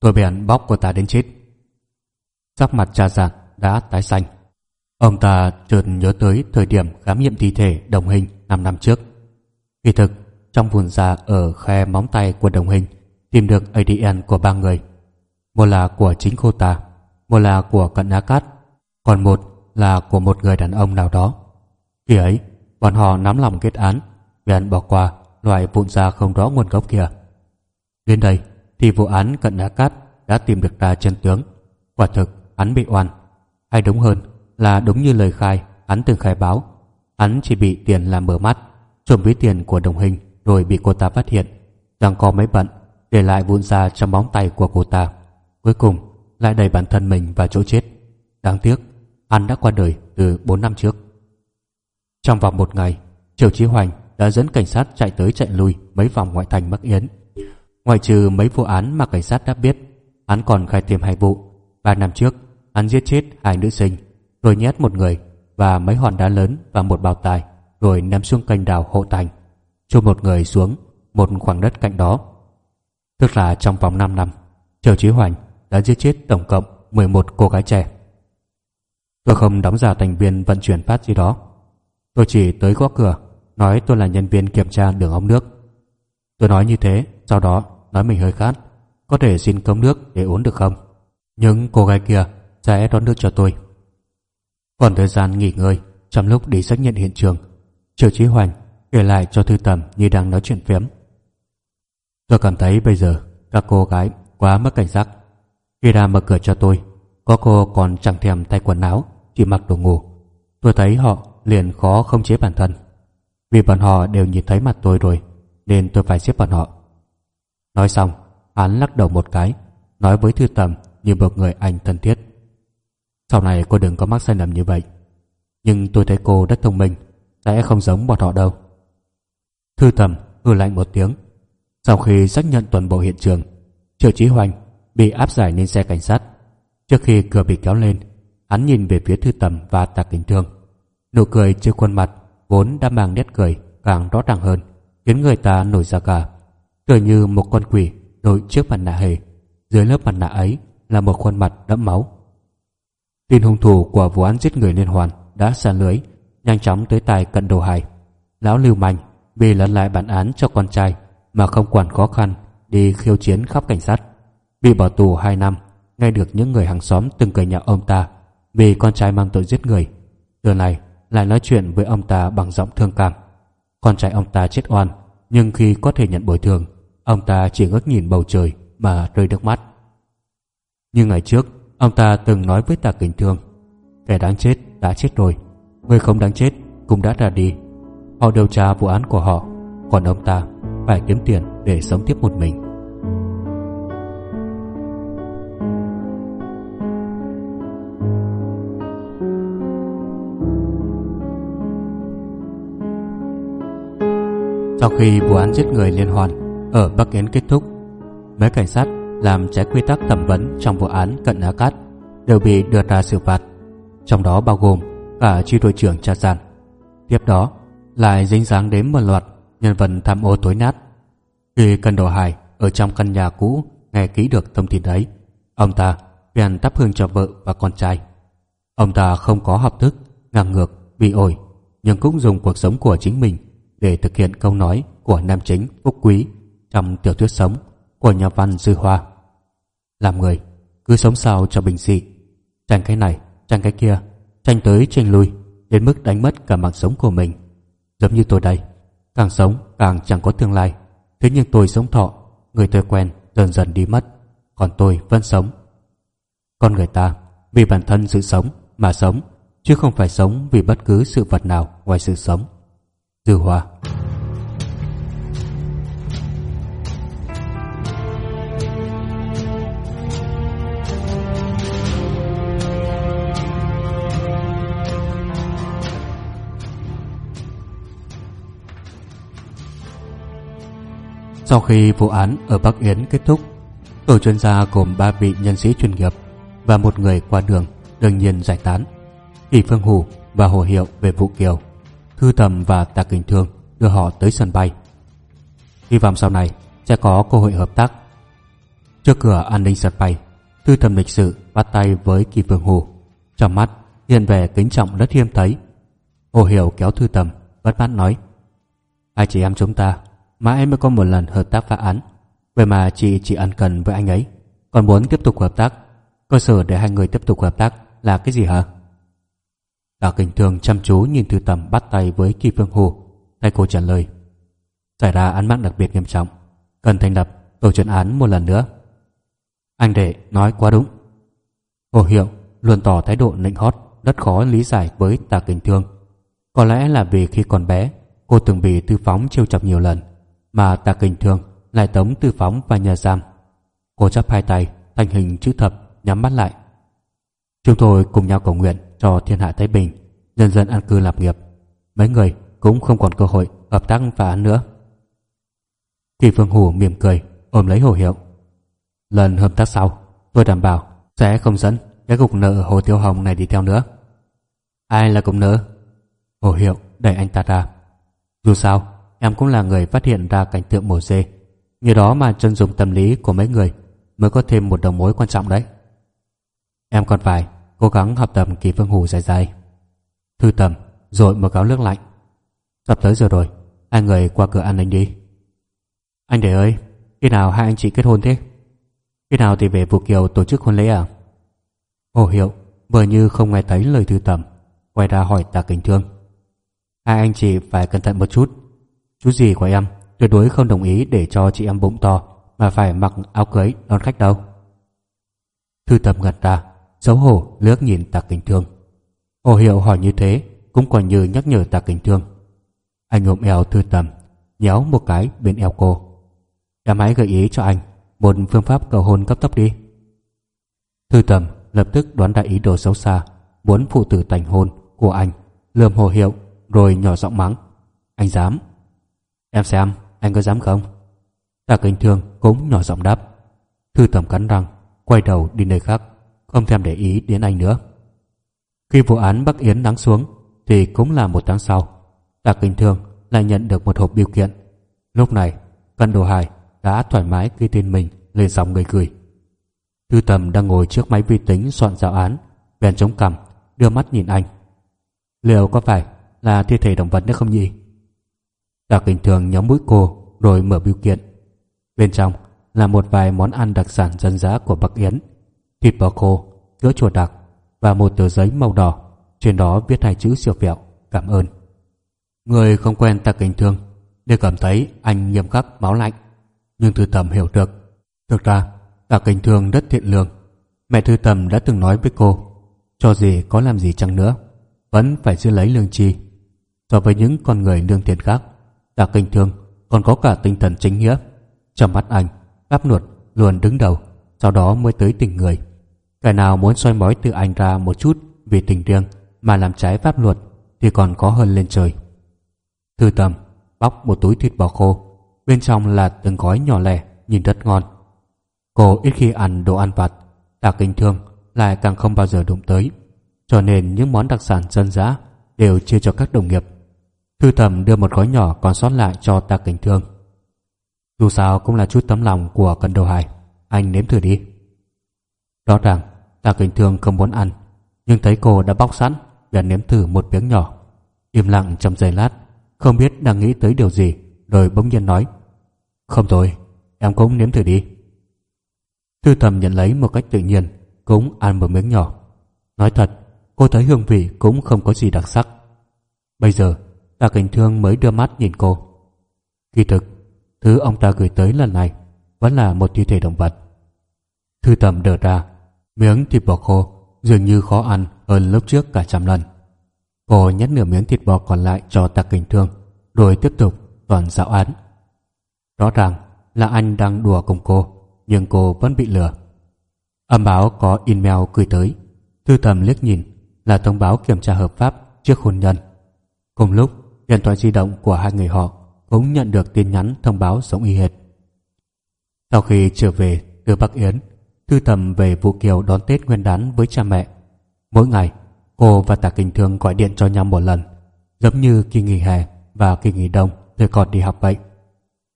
Tôi bèn bóc cô ta đến chết. Sắc mặt cha già đã tái xanh. Ông ta chợt nhớ tới thời điểm khám nghiệm thi thể đồng hình 5 năm trước. Kỳ thực, trong vùng da ở khe móng tay của đồng hình tìm được ADN của ba người. Một là của chính cô ta, một là của cận Á Cát, còn một là của một người đàn ông nào đó. Khi ấy, bọn họ nắm lòng kết án, bèn bỏ qua loại vụn ra không rõ nguồn gốc kia. Đến đây thì vụ án cận đá Cát đã tìm được ra chân tướng. Quả thực, hắn bị oan. Hay đúng hơn là đúng như lời khai hắn từng khai báo. Hắn chỉ bị tiền làm mở mắt, trộm ví tiền của đồng hình rồi bị cô ta phát hiện. Rằng có mấy bận, để lại vụn ra trong bóng tay của cô ta. Cuối cùng, lại đẩy bản thân mình vào chỗ chết. Đáng tiếc, hắn đã qua đời từ 4 năm trước. Trong vòng một ngày, Triều Chí Hoành đã dẫn cảnh sát chạy tới chạy lui mấy vòng ngoại thành Bắc Yến. Ngoại trừ mấy vụ án mà cảnh sát đã biết, hắn còn khai thêm hai vụ. Ba năm trước, hắn giết chết hai nữ sinh, rồi nhét một người và mấy hòn đá lớn vào một bào tài, rồi ném xuống kênh đào hộ thành, cho một người xuống một khoảng đất cạnh đó. Tức là trong vòng 5 năm, Triều Chí Hoành đã giết chết tổng cộng 11 cô gái trẻ. Tôi không đóng giả thành viên vận chuyển phát gì đó. Tôi chỉ tới gõ cửa, nói tôi là nhân viên kiểm tra đường ống nước. Tôi nói như thế, sau đó nói mình hơi khát, có thể xin cống nước để uống được không? Nhưng cô gái kia sẽ đón nước cho tôi. Còn thời gian nghỉ ngơi trong lúc đi xác nhận hiện trường, Triệu Chí Hoành kể lại cho Thư Tầm như đang nói chuyện phiếm. Tôi cảm thấy bây giờ các cô gái quá mất cảnh giác. Khi ra mở cửa cho tôi, có cô còn chẳng thèm thay quần áo, chỉ mặc đồ ngủ. Tôi thấy họ liền khó không chế bản thân. Vì bọn họ đều nhìn thấy mặt tôi rồi, nên tôi phải xếp bọn họ. Nói xong, hắn lắc đầu một cái, nói với Thư Tầm như một người anh thân thiết. Sau này cô đừng có mắc sai lầm như vậy. Nhưng tôi thấy cô rất thông minh, sẽ không giống bọn họ đâu. Thư Tầm hư lạnh một tiếng. Sau khi xác nhận toàn bộ hiện trường, Triệu Chí Hoành bị áp giải lên xe cảnh sát. Trước khi cửa bị kéo lên, hắn nhìn về phía Thư Tầm và tạ Kính Thương. Nụ cười trên khuôn mặt vốn đã mang nét cười càng rõ ràng hơn, khiến người ta nổi da gà. Tựa như một con quỷ đội trước mặt nạ hề, dưới lớp mặt nạ ấy là một khuôn mặt đẫm máu. Tin hung thủ của vụ án giết người liên hoàn đã xa lưới, nhanh chóng tới tài cận đồ hải. Lão Lưu manh vì lần lại bản án cho con trai mà không quản khó khăn đi khiêu chiến khắp cảnh sát. Bị bỏ tù 2 năm, nghe được những người hàng xóm từng cười nhạo ông ta vì con trai mang tội giết người. Từ này lại nói chuyện với ông ta bằng giọng thương cảm. Con trai ông ta chết oan, nhưng khi có thể nhận bồi thường, ông ta chỉ ngước nhìn bầu trời mà rơi nước mắt. Nhưng ngày trước, ông ta từng nói với Tạ Kình Thương, kẻ đáng chết đã chết rồi, người không đáng chết cũng đã ra đi. Họ điều tra vụ án của họ, còn ông ta phải kiếm tiền để sống tiếp một mình. Sau khi vụ án giết người liên hoàn ở Bắc Yến kết thúc, mấy cảnh sát làm trái quy tắc thẩm vấn trong vụ án Cận Á Cát đều bị đưa ra xử phạt, trong đó bao gồm cả chi đội trưởng Cha Giàn. Tiếp đó lại dính dáng đến một loạt nhân vật tham ô tối nát. Khi Cân Đồ Hải ở trong căn nhà cũ nghe kỹ được thông tin ấy, ông ta bèn thắp hương cho vợ và con trai. Ông ta không có học thức, ngang ngược, bị ổi, nhưng cũng dùng cuộc sống của chính mình để thực hiện câu nói của nam chính Phúc Quý trong tiểu thuyết sống của nhà văn Dư Hoa. Làm người, cứ sống sao cho bình dị, tranh cái này, tranh cái kia, tranh tới tranh lui, đến mức đánh mất cả mạng sống của mình. Giống như tôi đây, càng sống càng chẳng có tương lai. Thế nhưng tôi sống thọ, người tôi quen dần dần đi mất, còn tôi vẫn sống. Con người ta vì bản thân sự sống mà sống, chứ không phải sống vì bất cứ sự vật nào ngoài sự sống. Dư Hoa Sau khi vụ án ở Bắc Yến kết thúc, tổ chuyên gia gồm ba vị nhân sĩ chuyên nghiệp và một người qua đường đương nhiên giải tán. Kỳ Phương hù và Hồ Hiệu về vụ Kiều Thư Tầm và Tạ Kình Thương đưa họ tới sân bay. Hy vọng sau này sẽ có cơ hội hợp tác. Trước cửa an ninh sân bay, Thư Tầm lịch sự bắt tay với Kỳ Phương Hồ. Trong mắt hiện vẻ kính trọng rất hiếm thấy. Hồ Hiểu kéo Thư Tầm, bất mãn nói Hai chị em chúng ta mãi mới có một lần hợp tác phá án. Vậy mà chị chỉ ăn cần với anh ấy, còn muốn tiếp tục hợp tác. Cơ sở để hai người tiếp tục hợp tác là cái gì hả? Tạ Kình Thương chăm chú nhìn Thư Tầm bắt tay với Kỳ Phương Hồ. Tay cô trả lời. Xảy ra án mạng đặc biệt nghiêm trọng. Cần thành lập tổ chuyên án một lần nữa. Anh đệ nói quá đúng. Hồ Hiệu luôn tỏ thái độ nịnh hót, rất khó lý giải với Tạ Kình Thương. Có lẽ là vì khi còn bé, cô từng bị tư phóng trêu chọc nhiều lần, mà Tạ Kình Thương lại tống tư phóng và nhà giam. Cô chắp hai tay, thành hình chữ thập, nhắm mắt lại. Chúng tôi cùng nhau cầu nguyện cho thiên hạ Thái Bình, nhân dân an cư lạc nghiệp. Mấy người cũng không còn cơ hội hợp tác phá án nữa. Kỳ Phương Hủ mỉm cười, ôm lấy Hồ Hiệu. Lần hợp tác sau, tôi đảm bảo sẽ không dẫn cái cục nợ Hồ Tiêu Hồng này đi theo nữa. Ai là cục nợ? Hồ Hiệu đẩy anh ta ra. Dù sao, em cũng là người phát hiện ra cảnh tượng mổ dê. Như đó mà chân dùng tâm lý của mấy người mới có thêm một đầu mối quan trọng đấy. Em còn phải cố gắng học tập kỳ phương hù dài dài. Thư tầm, rồi một gáo nước lạnh. Sắp tới giờ rồi, hai người qua cửa ăn anh đi. Anh để ơi, khi nào hai anh chị kết hôn thế? Khi nào thì về vụ Kiều tổ chức hôn lễ à? Hồ Hiệu vừa như không nghe thấy lời thư tầm, quay ra hỏi tạ kính thương hai anh chị phải cẩn thận một chút chú gì của em tuyệt đối không đồng ý để cho chị em bụng to mà phải mặc áo cưới đón khách đâu thư tầm ngật ra xấu hổ lướt nhìn tạ kính thương. Hồ hiệu hỏi như thế, cũng còn như nhắc nhở tạ kính thương. Anh ôm eo thư tầm, nhéo một cái bên eo cô. Em hãy gợi ý cho anh một phương pháp cầu hôn cấp tốc đi. Thư tầm lập tức đoán ra ý đồ xấu xa, muốn phụ tử thành hôn của anh, lườm hồ hiệu rồi nhỏ giọng mắng. Anh dám? Em xem, anh có dám không? Tạ kính thương cũng nhỏ giọng đáp. Thư tầm cắn răng, quay đầu đi nơi khác không thèm để ý đến anh nữa. Khi vụ án bắc yến lắng xuống, thì cũng là một tháng sau tạ Kinh thương lại nhận được một hộp biểu kiện. Lúc này căn đồ hải đã thoải mái ghi tên mình lên dòng người gửi thư tầm đang ngồi trước máy vi tính soạn giáo án, bèn chống cằm, đưa mắt nhìn anh. Liệu có phải là thi thể động vật nữa không nhỉ? Tạ Kinh thường nhóm mũi cô rồi mở biểu kiện. Bên trong là một vài món ăn đặc sản dân dã của bắc yến thịt bò khô sữa chua đặc và một tờ giấy màu đỏ, trên đó viết hai chữ siêu vẹo cảm ơn. Người không quen ta kính thương đều cảm thấy anh nghiêm khắc, máu lạnh, nhưng thư tầm hiểu được. Thực ra, ta kính thương rất thiện lương. Mẹ thư tầm đã từng nói với cô, cho gì có làm gì chăng nữa, vẫn phải giữ lấy lương chi so với những con người lương thiện khác, ta kính thương còn có cả tinh thần chính nghĩa. Trong mắt anh, áp luật luôn đứng đầu, sau đó mới tới tình người kẻ nào muốn soi mói từ anh ra một chút vì tình riêng mà làm trái pháp luật thì còn có hơn lên trời. Thư tầm, bóc một túi thịt bò khô, bên trong là từng gói nhỏ lẻ, nhìn rất ngon. Cô ít khi ăn đồ ăn vặt, đặc kinh thương lại càng không bao giờ đụng tới, cho nên những món đặc sản dân dã đều chia cho các đồng nghiệp. Thư tầm đưa một gói nhỏ còn sót lại cho tạ kinh thương. Dù sao cũng là chút tấm lòng của cần đầu hải, anh nếm thử đi. Rõ ràng tạ kính thương không muốn ăn, nhưng thấy cô đã bóc sẵn liền nếm thử một miếng nhỏ. Im lặng trong giây lát, không biết đang nghĩ tới điều gì, rồi bỗng nhiên nói, không rồi, em cũng nếm thử đi. Thư thầm nhận lấy một cách tự nhiên, cũng ăn một miếng nhỏ. Nói thật, cô thấy hương vị cũng không có gì đặc sắc. Bây giờ tạ cảnh thương mới đưa mắt nhìn cô. Kỳ thực, thứ ông ta gửi tới lần này vẫn là một thi thể động vật. Thư tầm đờ ra miếng thịt bò khô dường như khó ăn hơn lúc trước cả trăm lần. Cô nhét nửa miếng thịt bò còn lại cho tạc kình thương, rồi tiếp tục toàn giáo án. Rõ ràng là anh đang đùa cùng cô, nhưng cô vẫn bị lừa. Âm báo có email gửi tới. Thư tầm liếc nhìn là thông báo kiểm tra hợp pháp trước hôn nhân. Cùng lúc, điện thoại di động của hai người họ cũng nhận được tin nhắn thông báo giống y hệt. Sau khi trở về từ bắc yến thư tầm về vụ kiều đón tết nguyên đán với cha mẹ. Mỗi ngày, cô và tạ kinh thương gọi điện cho nhau một lần, giống như kỳ nghỉ hè và kỳ nghỉ đông thời còn đi học vậy.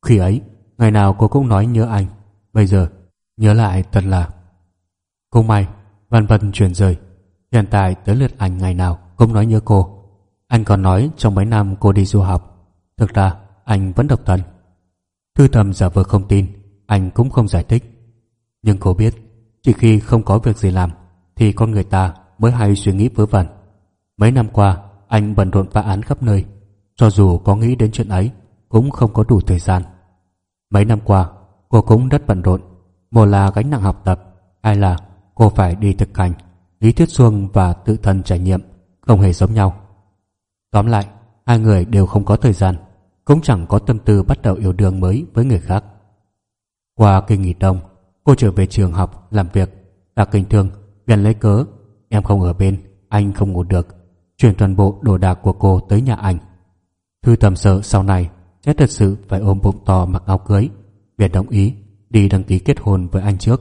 Khi ấy, ngày nào cô cũng nói nhớ anh. Bây giờ, nhớ lại thật là cô may, vân vân chuyển rời. Hiện tại tới lượt anh ngày nào cũng nói nhớ cô. Anh còn nói trong mấy năm cô đi du học, thực ra anh vẫn độc thân. Thư thầm giả vờ không tin, anh cũng không giải thích. Nhưng cô biết chỉ khi không có việc gì làm, thì con người ta mới hay suy nghĩ vớ vẩn. Mấy năm qua, anh bận rộn phá án khắp nơi. Cho dù có nghĩ đến chuyện ấy, cũng không có đủ thời gian. Mấy năm qua, cô cũng rất bận rộn. Một là gánh nặng học tập, hai là cô phải đi thực hành, lý thuyết xuông và tự thân trải nghiệm không hề giống nhau. Tóm lại, hai người đều không có thời gian, cũng chẳng có tâm tư bắt đầu yêu đương mới với người khác. Qua kỳ nghỉ đông cô trở về trường học, làm việc. Tạ kinh thương, gần lấy cớ. Em không ở bên, anh không ngủ được. Chuyển toàn bộ đồ đạc của cô tới nhà anh. Thư tầm sợ sau này, sẽ thật sự phải ôm bụng to mặc áo cưới. Việt đồng ý, đi đăng ký kết hôn với anh trước.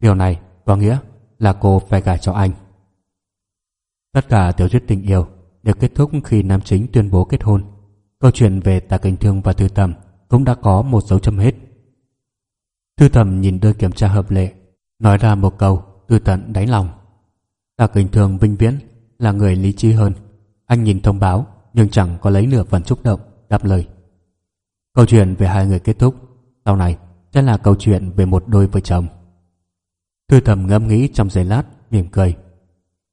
Điều này có nghĩa là cô phải gả cho anh. Tất cả tiểu thuyết tình yêu đều kết thúc khi nam chính tuyên bố kết hôn. Câu chuyện về tạ kinh thương và thư tầm cũng đã có một dấu chấm hết thư thẩm nhìn đôi kiểm tra hợp lệ, nói ra một câu từ tận đáy lòng. Ta kính thường vinh viễn là người lý trí hơn. Anh nhìn thông báo, nhưng chẳng có lấy nửa phần xúc động, đáp lời. Câu chuyện về hai người kết thúc, sau này sẽ là câu chuyện về một đôi vợ chồng. Thư thầm ngẫm nghĩ trong giây lát, mỉm cười.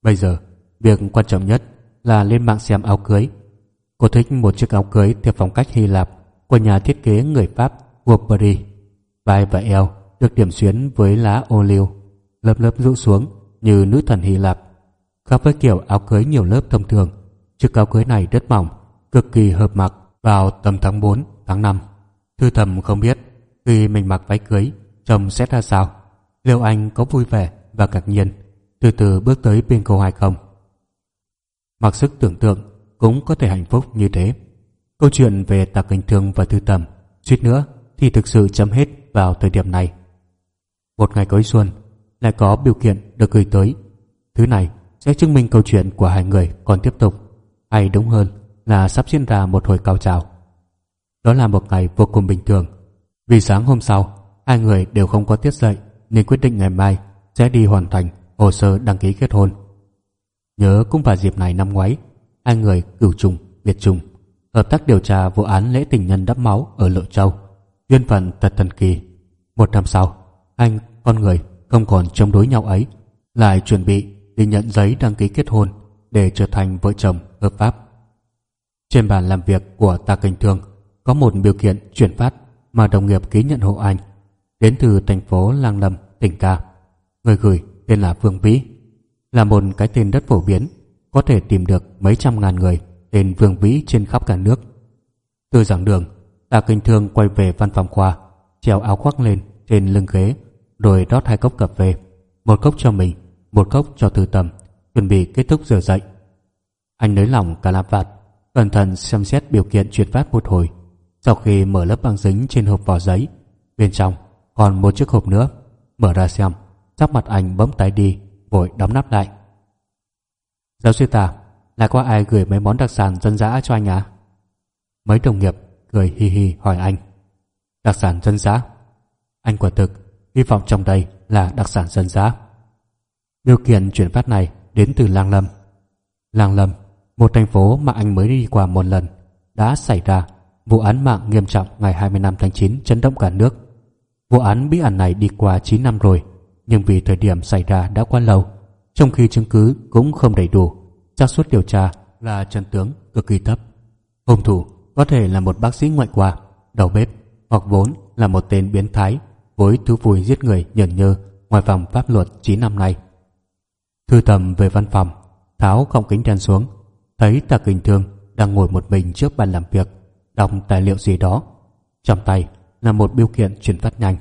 Bây giờ, việc quan trọng nhất là lên mạng xem áo cưới. Cô thích một chiếc áo cưới theo phong cách Hy Lạp của nhà thiết kế người Pháp Burberry. Vai và eo được điểm xuyến với lá ô liu, lớp lớp rũ xuống như nữ thần Hy Lạp. Khác với kiểu áo cưới nhiều lớp thông thường, chiếc áo cưới này rất mỏng, cực kỳ hợp mặc vào tầm tháng 4, tháng 5. Thư thầm không biết khi mình mặc váy cưới trông sẽ ra sao. Liệu anh có vui vẻ và ngạc nhiên từ từ bước tới bên cô hay không? Mặc sức tưởng tượng cũng có thể hạnh phúc như thế. Câu chuyện về Tạc hình Thương và Thư Tầm suýt nữa thì thực sự chấm hết vào thời điểm này. Một ngày cuối xuân lại có biểu kiện được gửi tới. Thứ này sẽ chứng minh câu chuyện của hai người còn tiếp tục, hay đúng hơn là sắp diễn ra một hồi cao trào. Đó là một ngày vô cùng bình thường. Vì sáng hôm sau, hai người đều không có tiết dậy nên quyết định ngày mai sẽ đi hoàn thành hồ sơ đăng ký kết hôn. Nhớ cũng vào dịp này năm ngoái, hai người cửu trùng, biệt trùng, hợp tác điều tra vụ án lễ tình nhân đắp máu ở Lộ Châu, duyên phận thật thần kỳ. Một năm sau, anh, con người không còn chống đối nhau ấy, lại chuẩn bị đi nhận giấy đăng ký kết hôn để trở thành vợ chồng hợp pháp. Trên bàn làm việc của Tạ Kinh Thương có một biểu kiện chuyển phát mà đồng nghiệp ký nhận hộ anh đến từ thành phố Lang Lâm, tỉnh Ca. Người gửi tên là Vương Vĩ, là một cái tên rất phổ biến, có thể tìm được mấy trăm ngàn người tên Vương Vĩ trên khắp cả nước. Từ giảng đường, Tạ Kinh Thương quay về văn phòng khoa, treo áo khoác lên trên lưng ghế, rồi rót hai cốc cà phê, một cốc cho mình, một cốc cho Từ Tầm, chuẩn bị kết thúc giờ dậy. Anh nới lỏng cả lạp vạt, cẩn thận xem xét biểu kiện chuyển phát một hồi. Sau khi mở lớp băng dính trên hộp vỏ giấy, bên trong còn một chiếc hộp nữa, mở ra xem, sắc mặt anh bấm tái đi, vội đóng nắp lại. Giáo sư Tà, là có ai gửi mấy món đặc sản dân dã cho anh à? Mấy đồng nghiệp cười hi hi hỏi anh. Đặc sản dân dã? Anh quả thực hy vọng trong đây là đặc sản dân dã. Điều kiện chuyển phát này đến từ Lang Lâm. Lang Lâm, một thành phố mà anh mới đi qua một lần, đã xảy ra vụ án mạng nghiêm trọng ngày 25 tháng 9 chấn động cả nước. Vụ án bí ẩn này đi qua 9 năm rồi, nhưng vì thời điểm xảy ra đã quá lâu, trong khi chứng cứ cũng không đầy đủ, xác suất điều tra là chân tướng cực kỳ thấp. Hung thủ có thể là một bác sĩ ngoại khoa, đầu bếp hoặc vốn là một tên biến thái với thứ vui giết người nhởn nhơ ngoài vòng pháp luật 9 năm nay. Thư tầm về văn phòng, tháo không kính đen xuống, thấy Tạ Kình Thương đang ngồi một mình trước bàn làm việc, đọc tài liệu gì đó. Trong tay là một biêu kiện chuyển phát nhanh.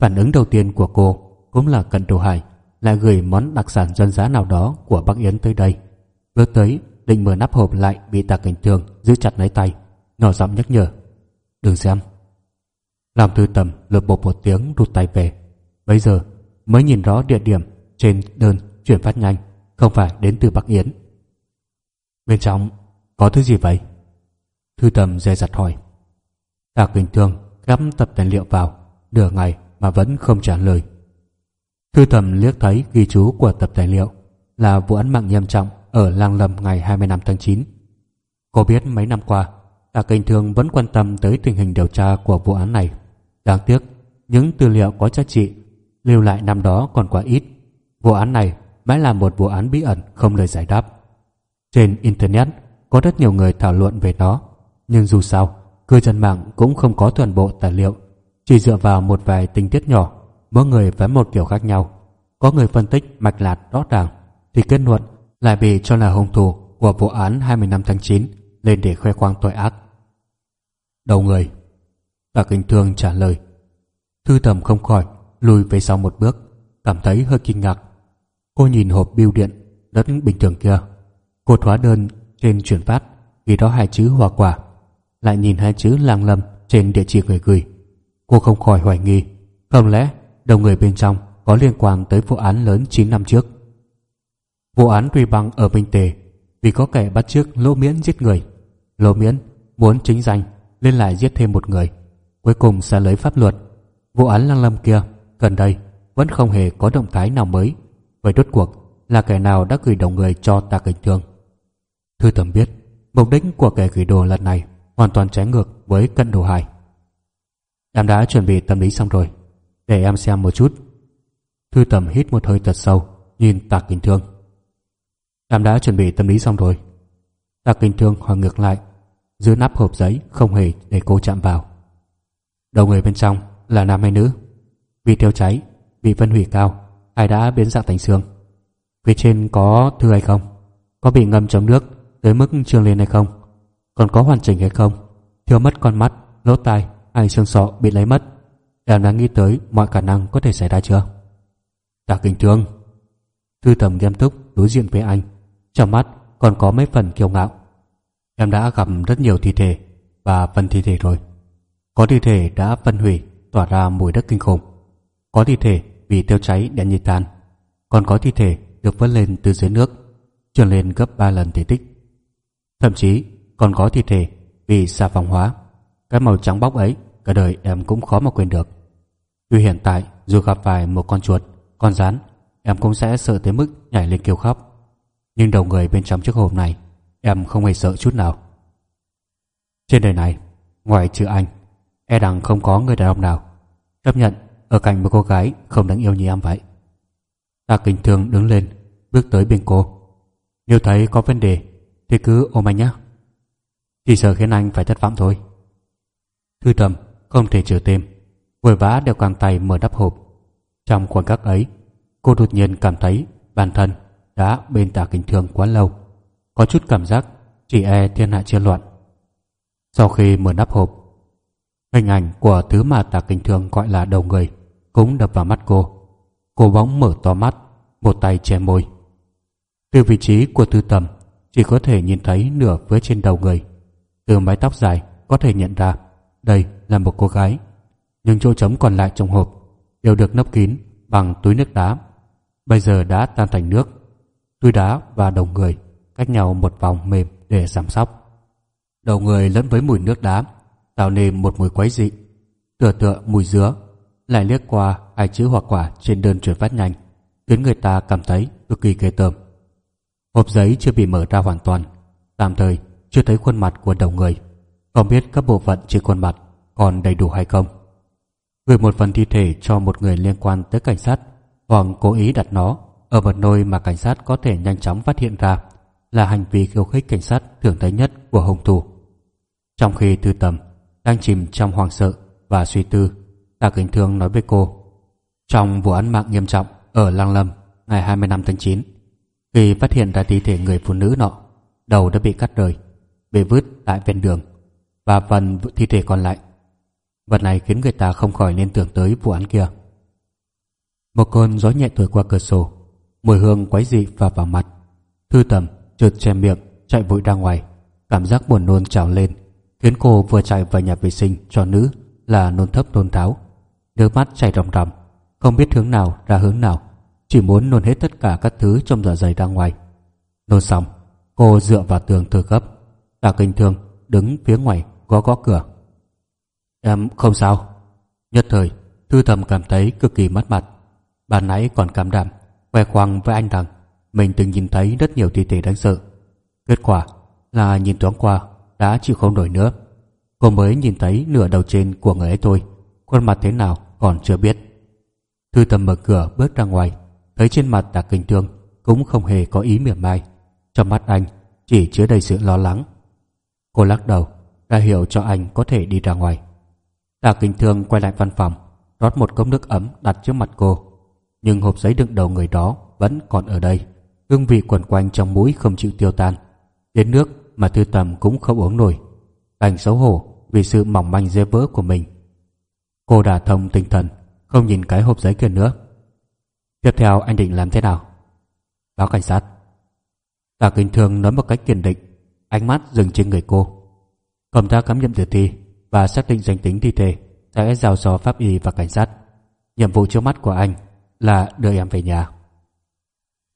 Phản ứng đầu tiên của cô cũng là cận đồ hải lại gửi món đặc sản dân giá nào đó của Bắc Yến tới đây. vừa tới, định mở nắp hộp lại bị Tạ Kình Thương giữ chặt lấy tay, nhỏ giọng nhắc nhở. Đừng xem. Làm tư tầm lượt bột một tiếng rụt tay về. Bây giờ mới nhìn rõ địa điểm trên đơn chuyển phát nhanh không phải đến từ Bắc Yến. Bên trong có thứ gì vậy? Thư tầm dè dặt hỏi. Tạ bình thường gắp tập tài liệu vào nửa ngày mà vẫn không trả lời. Thư tầm liếc thấy ghi chú của tập tài liệu là vụ án mạng nghiêm trọng ở Lang Lâm ngày 25 tháng 9. Cô biết mấy năm qua, Tạ Kinh Thương vẫn quan tâm tới tình hình điều tra của vụ án này. Đáng tiếc, những tư liệu có giá trị lưu lại năm đó còn quá ít. Vụ án này mãi là một vụ án bí ẩn không lời giải đáp. Trên Internet có rất nhiều người thảo luận về nó, nhưng dù sao, cư dân mạng cũng không có toàn bộ tài liệu, chỉ dựa vào một vài tình tiết nhỏ, mỗi người với một kiểu khác nhau. Có người phân tích mạch lạc rõ ràng, thì kết luận lại bị cho là hung thủ của vụ án 25 tháng 9 lên để khoe khoang tội ác. Đầu người. Tạ Kinh Thương trả lời. Thư tầm không khỏi, lùi về sau một bước, cảm thấy hơi kinh ngạc. Cô nhìn hộp bưu điện rất bình thường kia. Cô hóa đơn trên chuyển phát, ghi đó hai chữ hoa quả. Lại nhìn hai chữ lang lâm trên địa chỉ người gửi. Cô không khỏi hoài nghi, không lẽ đầu người bên trong có liên quan tới vụ án lớn 9 năm trước? Vụ án truy băng ở Minh Tề vì có kẻ bắt chước Lỗ Miễn giết người. Lỗ Miễn muốn chính danh lên lại giết thêm một người. Cuối cùng sẽ lấy pháp luật. Vụ án lăng lâm kia, gần đây, vẫn không hề có động thái nào mới. Vậy rốt cuộc là kẻ nào đã gửi đầu người cho tạ kình thương? Thư tầm biết, mục đích của kẻ gửi đồ lần này hoàn toàn trái ngược với cận đồ hải em đã chuẩn bị tâm lý xong rồi. Để em xem một chút. Thư tầm hít một hơi thật sâu, nhìn tạ kình thương. Em đã chuẩn bị tâm lý xong rồi. Tạ Kinh Thương hỏi ngược lại. Giữ nắp hộp giấy không hề để cô chạm vào. Đầu người bên trong là nam hay nữ? Vì tiêu cháy Bị phân hủy cao ai đã biến dạng thành xương? Phía trên có thư hay không? Có bị ngâm trong nước tới mức trương lên hay không? Còn có hoàn chỉnh hay không? Thiếu mất con mắt, lỗ tai Hay xương sọ bị lấy mất? Em đã nghĩ tới mọi khả năng có thể xảy ra chưa? Tạ Kinh Thương. Thư tầm nghiêm túc đối diện với anh. Trong mắt còn có mấy phần kiêu ngạo. Em đã gặp rất nhiều thi thể Và phần thi thể rồi. Có thi thể đã phân hủy, Tỏa ra mùi đất kinh khủng. Có thi thể bị tiêu cháy đã nhiệt than Còn có thi thể được vớt lên từ dưới nước, Trườn lên gấp 3 lần thể tích. Thậm chí còn có thi thể Bị xà phòng hóa. Cái màu trắng bóc ấy, Cả đời em cũng khó mà quên được. Tuy hiện tại dù gặp phải một con chuột, Con rắn, Em cũng sẽ sợ tới mức nhảy lên kêu khóc. Nhưng đầu người bên trong chiếc hộp này Em không hề sợ chút nào. Trên đời này Ngoài trừ anh E rằng không có người đàn ông nào Chấp nhận ở cạnh một cô gái Không đáng yêu như em vậy. Ta kính thường đứng lên, Bước tới bên cô. Nếu thấy có vấn đề, Thì cứ ôm anh nhé. Chỉ sợ khiến anh phải thất vọng thôi. Thư tầm không thể chịu thêm, Vội vã đeo càng tay mở đắp hộp. Trong khoảnh khắc ấy, Cô đột nhiên cảm thấy bản thân đã bên tà kính thường quá lâu có chút cảm giác chỉ e thiên hạ chưa loạn. Sau khi mở nắp hộp, hình ảnh của thứ mà tà kinh thường gọi là đầu người cũng đập vào mắt cô. Cô bỗng mở to mắt, một tay che môi. Từ vị trí của tư tầm, chỉ có thể nhìn thấy nửa phía trên đầu người. Từ mái tóc dài có thể nhận ra đây là một cô gái, nhưng chỗ trống còn lại trong hộp đều được nấp kín bằng túi nước đá. Bây giờ đã tan thành nước, túi đá và đầu người cách nhau một vòng mềm để giảm sóc. Đầu người lẫn với mùi nước đá, tạo nên một mùi quái dị. Tựa tựa mùi dứa, lại liếc qua hai chữ hoa quả trên đơn chuyển phát nhanh, khiến người ta cảm thấy cực kỳ ghê tởm. Hộp giấy chưa bị mở ra hoàn toàn, tạm thời chưa thấy khuôn mặt của đầu người. Không biết các bộ phận trên khuôn mặt còn đầy đủ hay không. Gửi một phần thi thể cho một người liên quan tới cảnh sát, hoặc cố ý đặt nó ở một nơi mà cảnh sát có thể nhanh chóng phát hiện ra là hành vi khiêu khích cảnh sát thường thấy nhất của hung thủ. Trong khi tư tầm đang chìm trong hoang sợ và suy tư, Tạ Kính Thương nói với cô trong vụ án mạng nghiêm trọng ở Lăng Lâm ngày 25 tháng 9 khi phát hiện ra thi thể người phụ nữ nọ đầu đã bị cắt rời bị vứt tại ven đường và phần thi thể còn lại. Vật này khiến người ta không khỏi liên tưởng tới vụ án kia. Một cơn gió nhẹ thổi qua cửa sổ mùi hương quái dị và vào mặt. Thư tầm chợt che miệng, chạy vội ra ngoài. Cảm giác buồn nôn trào lên, khiến cô vừa chạy vào nhà vệ sinh cho nữ là nôn thấp nôn tháo. Nước mắt chảy ròng ròng, không biết hướng nào ra hướng nào, chỉ muốn nôn hết tất cả các thứ trong dạ dày ra ngoài. Nôn xong, cô dựa vào tường thở gấp tạ kinh thương đứng phía ngoài gõ gõ cửa. Em không sao. Nhất thời, thư thầm cảm thấy cực kỳ mất mặt. Bà nãy còn cảm đảm khoe khoang với anh rằng mình từng nhìn thấy rất nhiều thi thể đáng sợ. Kết quả là nhìn thoáng qua đã chịu không nổi nữa. Cô mới nhìn thấy nửa đầu trên của người ấy thôi, khuôn mặt thế nào còn chưa biết. Thư tầm mở cửa bước ra ngoài, thấy trên mặt tạ kinh thương, cũng không hề có ý mỉa mai. Trong mắt anh chỉ chứa đầy sự lo lắng. Cô lắc đầu ra hiệu cho anh có thể đi ra ngoài. Tạ kinh thương quay lại văn phòng, rót một cốc nước ấm đặt trước mặt cô. Nhưng hộp giấy đựng đầu người đó vẫn còn ở đây hương vị quẩn quanh trong mũi không chịu tiêu tan. Đến nước mà thư tầm cũng không uống nổi. Đành xấu hổ vì sự mỏng manh dễ vỡ của mình. Cô đã thông tinh thần, không nhìn cái hộp giấy kia nữa. Tiếp theo anh định làm thế nào? Báo cảnh sát. Tạ kinh thương nói một cách kiên định, ánh mắt dừng trên người cô. Công tác khám nghiệm tử thi và xác định danh tính thi thể sẽ giao cho pháp y và cảnh sát. Nhiệm vụ trước mắt của anh là đưa em về nhà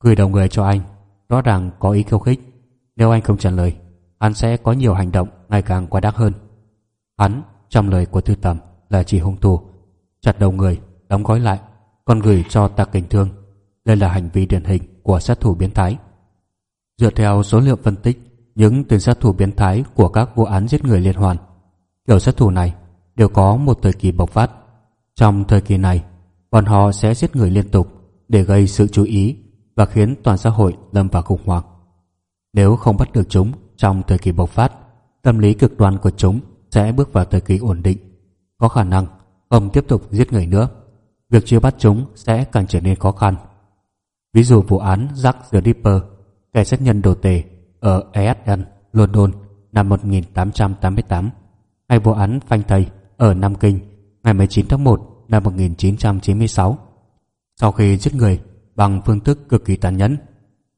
gửi đầu người cho anh. Rõ ràng có ý khiêu khích. Nếu anh không trả lời, hắn sẽ có nhiều hành động ngày càng quá đáng hơn. Hắn trong lời của thư tầm là chỉ hung thủ, chặt đầu người, đóng gói lại, còn gửi cho tạc cảnh thương. Đây là hành vi điển hình của sát thủ biến thái. Dựa theo số liệu phân tích, những tên sát thủ biến thái của các vụ án giết người liên hoàn, kiểu sát thủ này đều có một thời kỳ bộc phát. Trong thời kỳ này, bọn họ sẽ giết người liên tục để gây sự chú ý và khiến toàn xã hội lâm vào khủng hoảng nếu không bắt được chúng trong thời kỳ bộc phát, tâm lý cực đoan của chúng sẽ bước vào thời kỳ ổn định. Có khả năng không tiếp tục giết người nữa. Việc truy bắt chúng sẽ càng trở nên khó khăn. Ví dụ vụ án Jack the Ripper, kẻ sát nhân đồ tể ở ESN, London năm 1888 hay vụ án Phanh Thầy ở Nam Kinh ngày 19 tháng 1 năm 1996. Sau khi giết người bằng phương thức cực kỳ tàn nhẫn,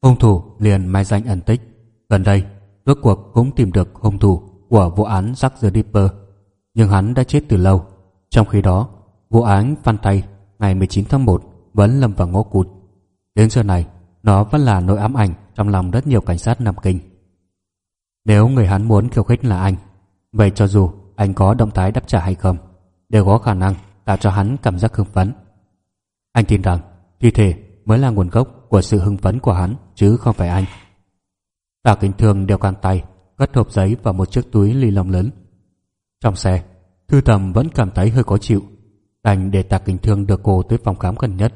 hung thủ liền mai danh ẩn tích. Gần đây, rốt cuộc cũng tìm được hung thủ của vụ án Jack the Ripper, nhưng hắn đã chết từ lâu. Trong khi đó, vụ án Phan Tay ngày 19 tháng 1 vẫn lâm vào ngõ cụt. Đến giờ này, nó vẫn là nỗi ám ảnh trong lòng rất nhiều cảnh sát Nam Kinh. Nếu người hắn muốn khiêu khích là anh, vậy cho dù anh có động thái đáp trả hay không, đều có khả năng tạo cho hắn cảm giác hưng phấn. Anh tin rằng thi thể mới là nguồn gốc của sự hưng phấn của hắn chứ không phải anh. Tạ kính thương đeo găng tay, cất hộp giấy vào một chiếc túi ly lông lớn. Trong xe, Thư Tầm vẫn cảm thấy hơi khó chịu, đành để Tạ kính thương đưa cô tới phòng khám gần nhất.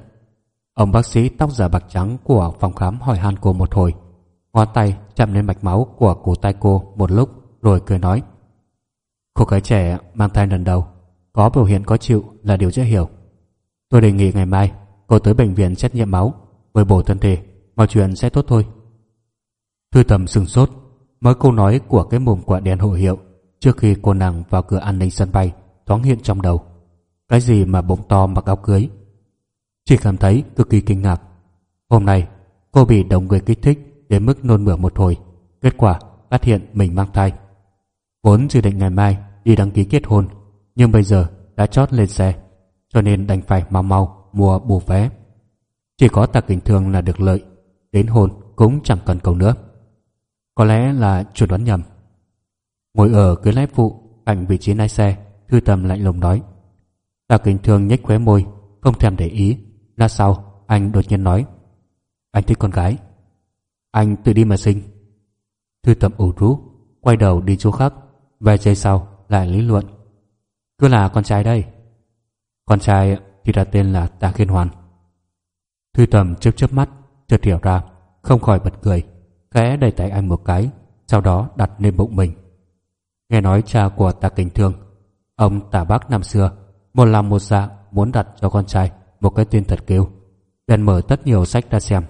Ông bác sĩ tóc giả bạc trắng của phòng khám hỏi han cô một hồi, ngón tay chạm lên mạch máu của cổ tay cô một lúc rồi cười nói cô gái trẻ mang thai lần đầu có biểu hiện khó chịu là điều dễ hiểu tôi đề nghị ngày mai cô tới bệnh viện xét nghiệm máu, bồi bổ thân thể, mọi chuyện sẽ tốt thôi. Thư tầm sừng sốt mới câu nói của cái mồm quả đen hộ hiệu trước khi cô nàng vào cửa an ninh sân bay thoáng hiện trong đầu. Cái gì mà bụng to mặc áo cưới? Chỉ cảm thấy cực kỳ kinh ngạc. Hôm nay, cô bị đồng người kích thích đến mức nôn mửa một hồi, kết quả phát hiện mình mang thai. Vốn dự định ngày mai đi đăng ký kết hôn, nhưng bây giờ đã chót lên xe, cho nên đành phải mau mau mua bù vé. Chỉ có tạc kính thường là được lợi, đến hôn cũng chẳng cần cầu nữa. Có lẽ là chuẩn đoán nhầm. Ngồi ở ghế lái phụ, cạnh vị trí lái xe, thư tầm lạnh lùng nói. Tạc kính thường nhếch khóe môi, không thèm để ý. Lát sau, anh đột nhiên nói. Anh thích con gái. Anh tự đi mà sinh. Thư tầm ủ rú quay đầu đi chỗ khác. Vài giây sau, lại lý luận. Cứ là con trai đây. Con trai thì đặt tên là tạ kiên hoàn thư tầm chớp chớp mắt chợt hiểu ra không khỏi bật cười khẽ đẩy tay anh một cái sau đó đặt lên bụng mình nghe nói cha của tạ kính thương ông Tạ bác năm xưa một lòng một dạ muốn đặt cho con trai một cái tên thật kêu bèn mở tất nhiều sách ra xem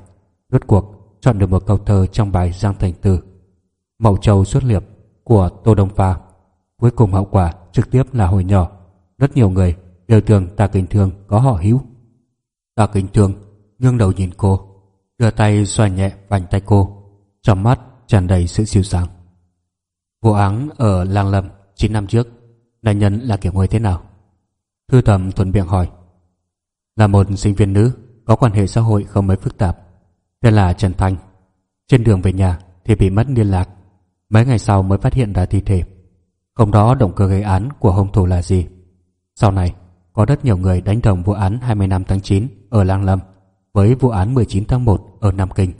rốt cuộc chọn được một câu thơ trong bài Giang Thành Từ, Mậu Châu xuất liệp của Tô Đông Pha. Cuối cùng hậu quả trực tiếp là hồi nhỏ. Rất nhiều người đều tưởng Tạ Kính thường có họ hữu. Tạ Kính thường ngưng đầu nhìn cô, đưa tay xoa nhẹ vành tay cô, trong mắt tràn đầy sự siêu sáng. Vụ án ở Lang Lâm 9 năm trước, nạn nhân là kiểu người thế nào? Thư tầm thuận miệng hỏi. Là một sinh viên nữ, có quan hệ xã hội không mấy phức tạp tên là Trần Thanh. Trên đường về nhà thì bị mất liên lạc. Mấy ngày sau mới phát hiện ra thi thể. Không đó động cơ gây án của hung thủ là gì. Sau này, có rất nhiều người đánh đồng vụ án 25 tháng 9 ở Lang Lâm với vụ án 19 tháng 1 ở Nam Kinh,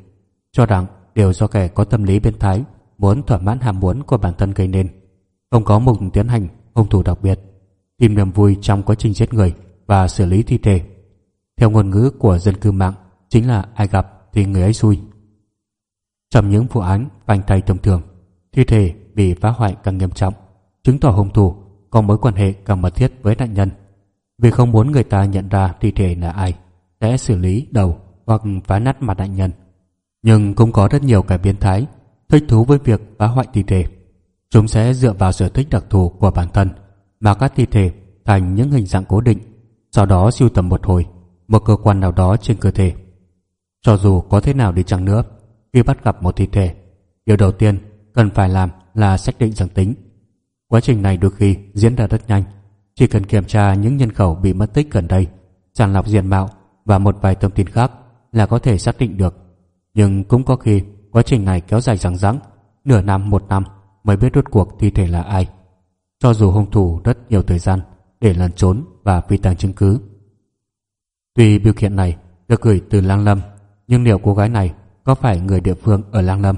cho rằng đều do kẻ có tâm lý biến thái muốn thỏa mãn ham muốn của bản thân gây nên, không có mục tiến hành hung thủ đặc biệt, tìm niềm vui trong quá trình giết người và xử lý thi thể. Theo ngôn ngữ của dân cư mạng, chính là ai gặp thì người ấy xui. Trong những vụ án phanh tay thông thường, thi thể bị phá hoại càng nghiêm trọng, chứng tỏ hung thủ có mối quan hệ càng mật thiết với nạn nhân. Vì không muốn người ta nhận ra thi thể là ai, sẽ xử lý đầu hoặc phá nát mặt nạn nhân. Nhưng cũng có rất nhiều kẻ biến thái thích thú với việc phá hoại thi thể. Chúng sẽ dựa vào sở thích đặc thù của bản thân mà các thi thể thành những hình dạng cố định, sau đó siêu tầm một hồi một cơ quan nào đó trên cơ thể cho dù có thế nào đi chăng nữa, khi bắt gặp một thi thể, điều đầu tiên cần phải làm là xác định danh tính. Quá trình này đôi khi diễn ra rất nhanh, chỉ cần kiểm tra những nhân khẩu bị mất tích gần đây, sàng lọc diện mạo và một vài thông tin khác là có thể xác định được. Nhưng cũng có khi quá trình này kéo dài rằng rẵng, nửa năm một năm mới biết rốt cuộc thi thể là ai. Cho dù hung thủ rất nhiều thời gian để lẩn trốn và phi tàng chứng cứ. Tuy biểu kiện này được gửi từ Lang Lâm nhưng liệu cô gái này có phải người địa phương ở Lang Lâm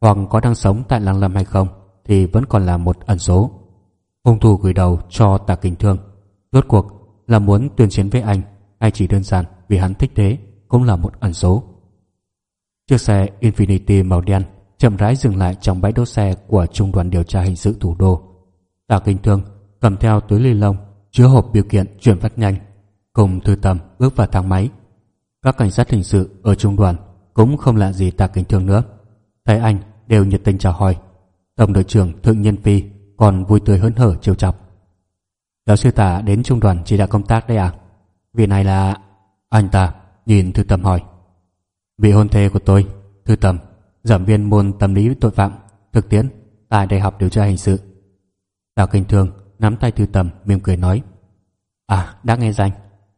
hoặc có đang sống tại Lang Lâm hay không thì vẫn còn là một ẩn số. Hung thủ gửi đầu cho Tạ Kinh Thương. Rốt cuộc là muốn tuyên chiến với anh, hay chỉ đơn giản vì hắn thích thế, cũng là một ẩn số. Chiếc xe Infinity màu đen chậm rãi dừng lại trong bãi đỗ xe của trung đoàn điều tra hình sự thủ đô. Tạ Kinh Thương cầm theo túi ly lông, chứa hộp biểu kiện chuyển phát nhanh, cùng thư tầm bước vào thang máy. Các cảnh sát hình sự ở trung đoàn cũng không lạ gì Tạ Kinh Thương nữa. Thấy anh đều nhiệt tình chào hỏi. Tổng đội trưởng Thượng Nhân Phi còn vui tươi hớn hở chiều chọc. Giáo sư Tả đến trung đoàn chỉ đạo công tác đây à? Vị này là... Anh ta nhìn Thư Tầm hỏi. Vị hôn thê của tôi, Thư Tầm, giảng viên môn tâm lý tội phạm, thực tiễn tại Đại học Điều tra Hình sự. Đào Kinh Thương nắm tay Thư Tầm mỉm cười nói. À, đã nghe danh,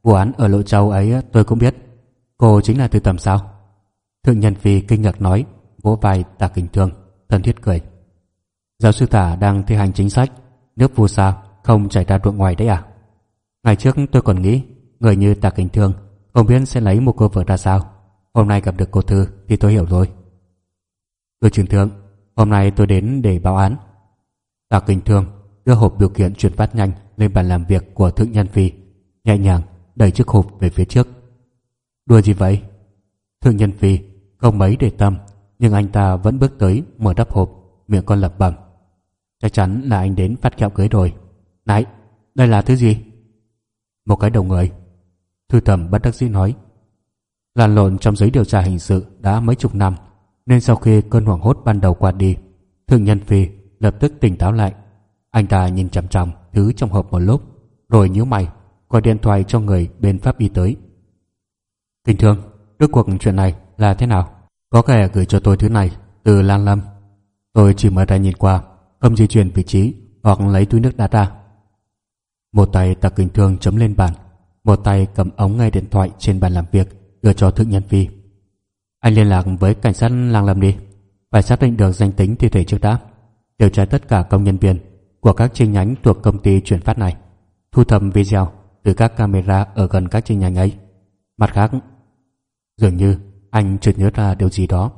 vụ án ở Lộ Châu ấy tôi cũng biết. Cô chính là Thư Tầm sao? Thượng Nhân Phi kinh ngạc nói, vỗ vai Tạ Kinh Thương, thân thiết cười. Giáo sư Tả đang thi hành chính sách, nước vua sao không chảy ra ruộng ngoài đấy à? Ngày trước tôi còn nghĩ người như Tạ kính Thương không biết sẽ lấy một cô vợ ra sao. Hôm nay gặp được cô Thư thì tôi hiểu rồi. Thưa trưởng thượng, hôm nay tôi đến để báo án. Tạ kính Thương đưa hộp biểu kiện chuyển phát nhanh lên bàn làm việc của Thượng Nhân Phi, nhẹ nhàng đẩy chiếc hộp về phía trước. Đùa gì vậy? Thượng Nhân Phi không mấy để tâm, nhưng anh ta vẫn bước tới mở đắp hộp, miệng con lẩm bẩm. Chắc chắn là anh đến phát kẹo cưới rồi. Này, đây là thứ gì? Một cái đầu người. Thư thẩm bất đắc dĩ nói. Làn lộn trong giới điều tra hình sự đã mấy chục năm, nên sau khi cơn hoảng hốt ban đầu qua đi, Thượng Nhân Phi lập tức tỉnh táo lại. Anh ta nhìn chằm chằm thứ trong hộp một lúc, rồi nhíu mày, gọi điện thoại cho người bên pháp y tới. Kinh thương, rốt cuộc chuyện này là thế nào? Có kẻ gửi cho tôi thứ này từ Lan Lâm. Tôi chỉ mở ra nhìn qua, không di chuyển vị trí hoặc lấy túi nước đá ra. Một tay Tạ kinh thương chấm lên bàn, một tay cầm ống nghe điện thoại trên bàn làm việc đưa cho thượng nhân phi. Anh liên lạc với cảnh sát làng lâm đi, phải xác định được danh tính thi thể trước đã. Điều tra tất cả công nhân viên của các chi nhánh thuộc công ty chuyển phát này, thu thập video từ các camera ở gần các chi nhánh ấy. Mặt khác, dường như anh chợt nhớ ra điều gì đó.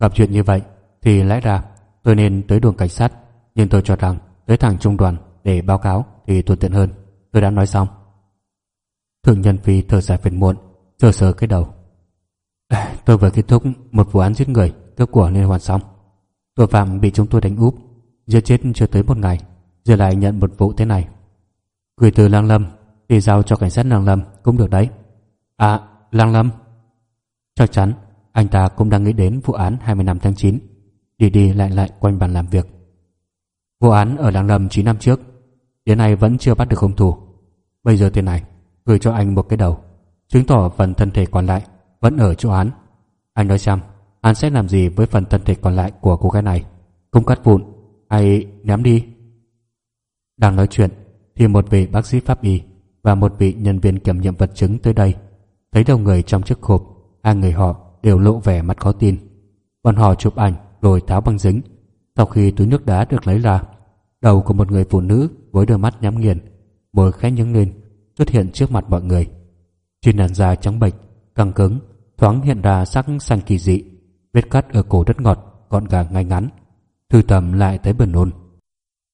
Gặp chuyện như vậy thì lẽ ra tôi nên tới đồn cảnh sát, nhưng tôi cho rằng tới thẳng trung đoàn để báo cáo thì thuận tiện hơn. Tôi đã nói xong. Thượng nhân phi thở dài phiền muộn, sờ sờ cái đầu. À, tôi vừa kết thúc một vụ án giết người, cướp của nên hoàn xong. Tội phạm bị chúng tôi đánh úp, giết chết chưa tới một ngày, giờ lại nhận một vụ thế này. Gửi từ Lang Lâm thì giao cho cảnh sát Lang Lâm cũng được đấy. À, Lang Lâm. Chắc chắn anh ta cũng đang nghĩ đến vụ án 25 tháng 9 Đi đi lại lại quanh bàn làm việc. Vụ án ở làng Lâm 9 năm trước, Đến nay vẫn chưa bắt được hung thủ. Bây giờ tên này Gửi cho anh một cái đầu, Chứng tỏ phần thân thể còn lại Vẫn ở chỗ án Anh nói xem Anh sẽ làm gì với phần thân thể còn lại của cô gái này? Không cắt vụn Hay ném đi? Đang nói chuyện Thì một vị bác sĩ pháp y Và một vị nhân viên kiểm nghiệm vật chứng tới đây. Thấy đầu người trong chiếc hộp, Hai người họ đều lộ vẻ mặt khó tin. Bọn họ chụp ảnh rồi tháo băng dính. Sau khi túi nước đá được lấy ra Đầu của một người phụ nữ với đôi mắt nhắm nghiền Môi khẽ nhướng lên Xuất hiện trước mặt mọi người. Trên làn da trắng bệch, căng cứng Thoáng hiện ra sắc xanh kỳ dị Vết cắt ở cổ rất ngọt, gọn gàng ngay ngắn. Thư tầm lại tới buồn nôn.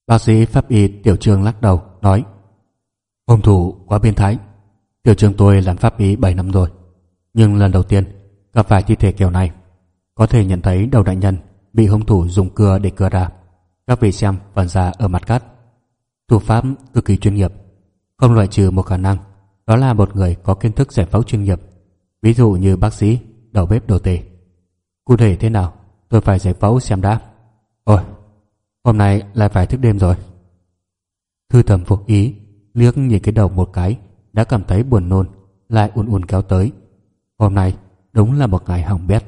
Bác sĩ pháp y tiểu trường lắc đầu Nói Hung thủ quá biến thái. Tiểu trường tôi làm pháp y 7 năm rồi Nhưng lần đầu tiên gặp phải thi thể kiểu này có thể nhận thấy đầu đại nhân bị hung thủ dùng cưa để cưa ra. Các vị xem phần ra ở mặt cắt thủ pháp cực kỳ chuyên nghiệp, không loại trừ một khả năng, đó là một người có kiến thức giải phẫu chuyên nghiệp, ví dụ như bác sĩ, đầu bếp đồ tể. cụ thể thế nào? Tôi phải giải phẫu xem đã. Ôi, hôm nay lại phải thức đêm rồi. Thư thầm phục ý, liếc nhìn cái đầu một cái, đã cảm thấy buồn nôn, lại ùn ùn kéo tới. Hôm nay đúng là một ngày hỏng bét.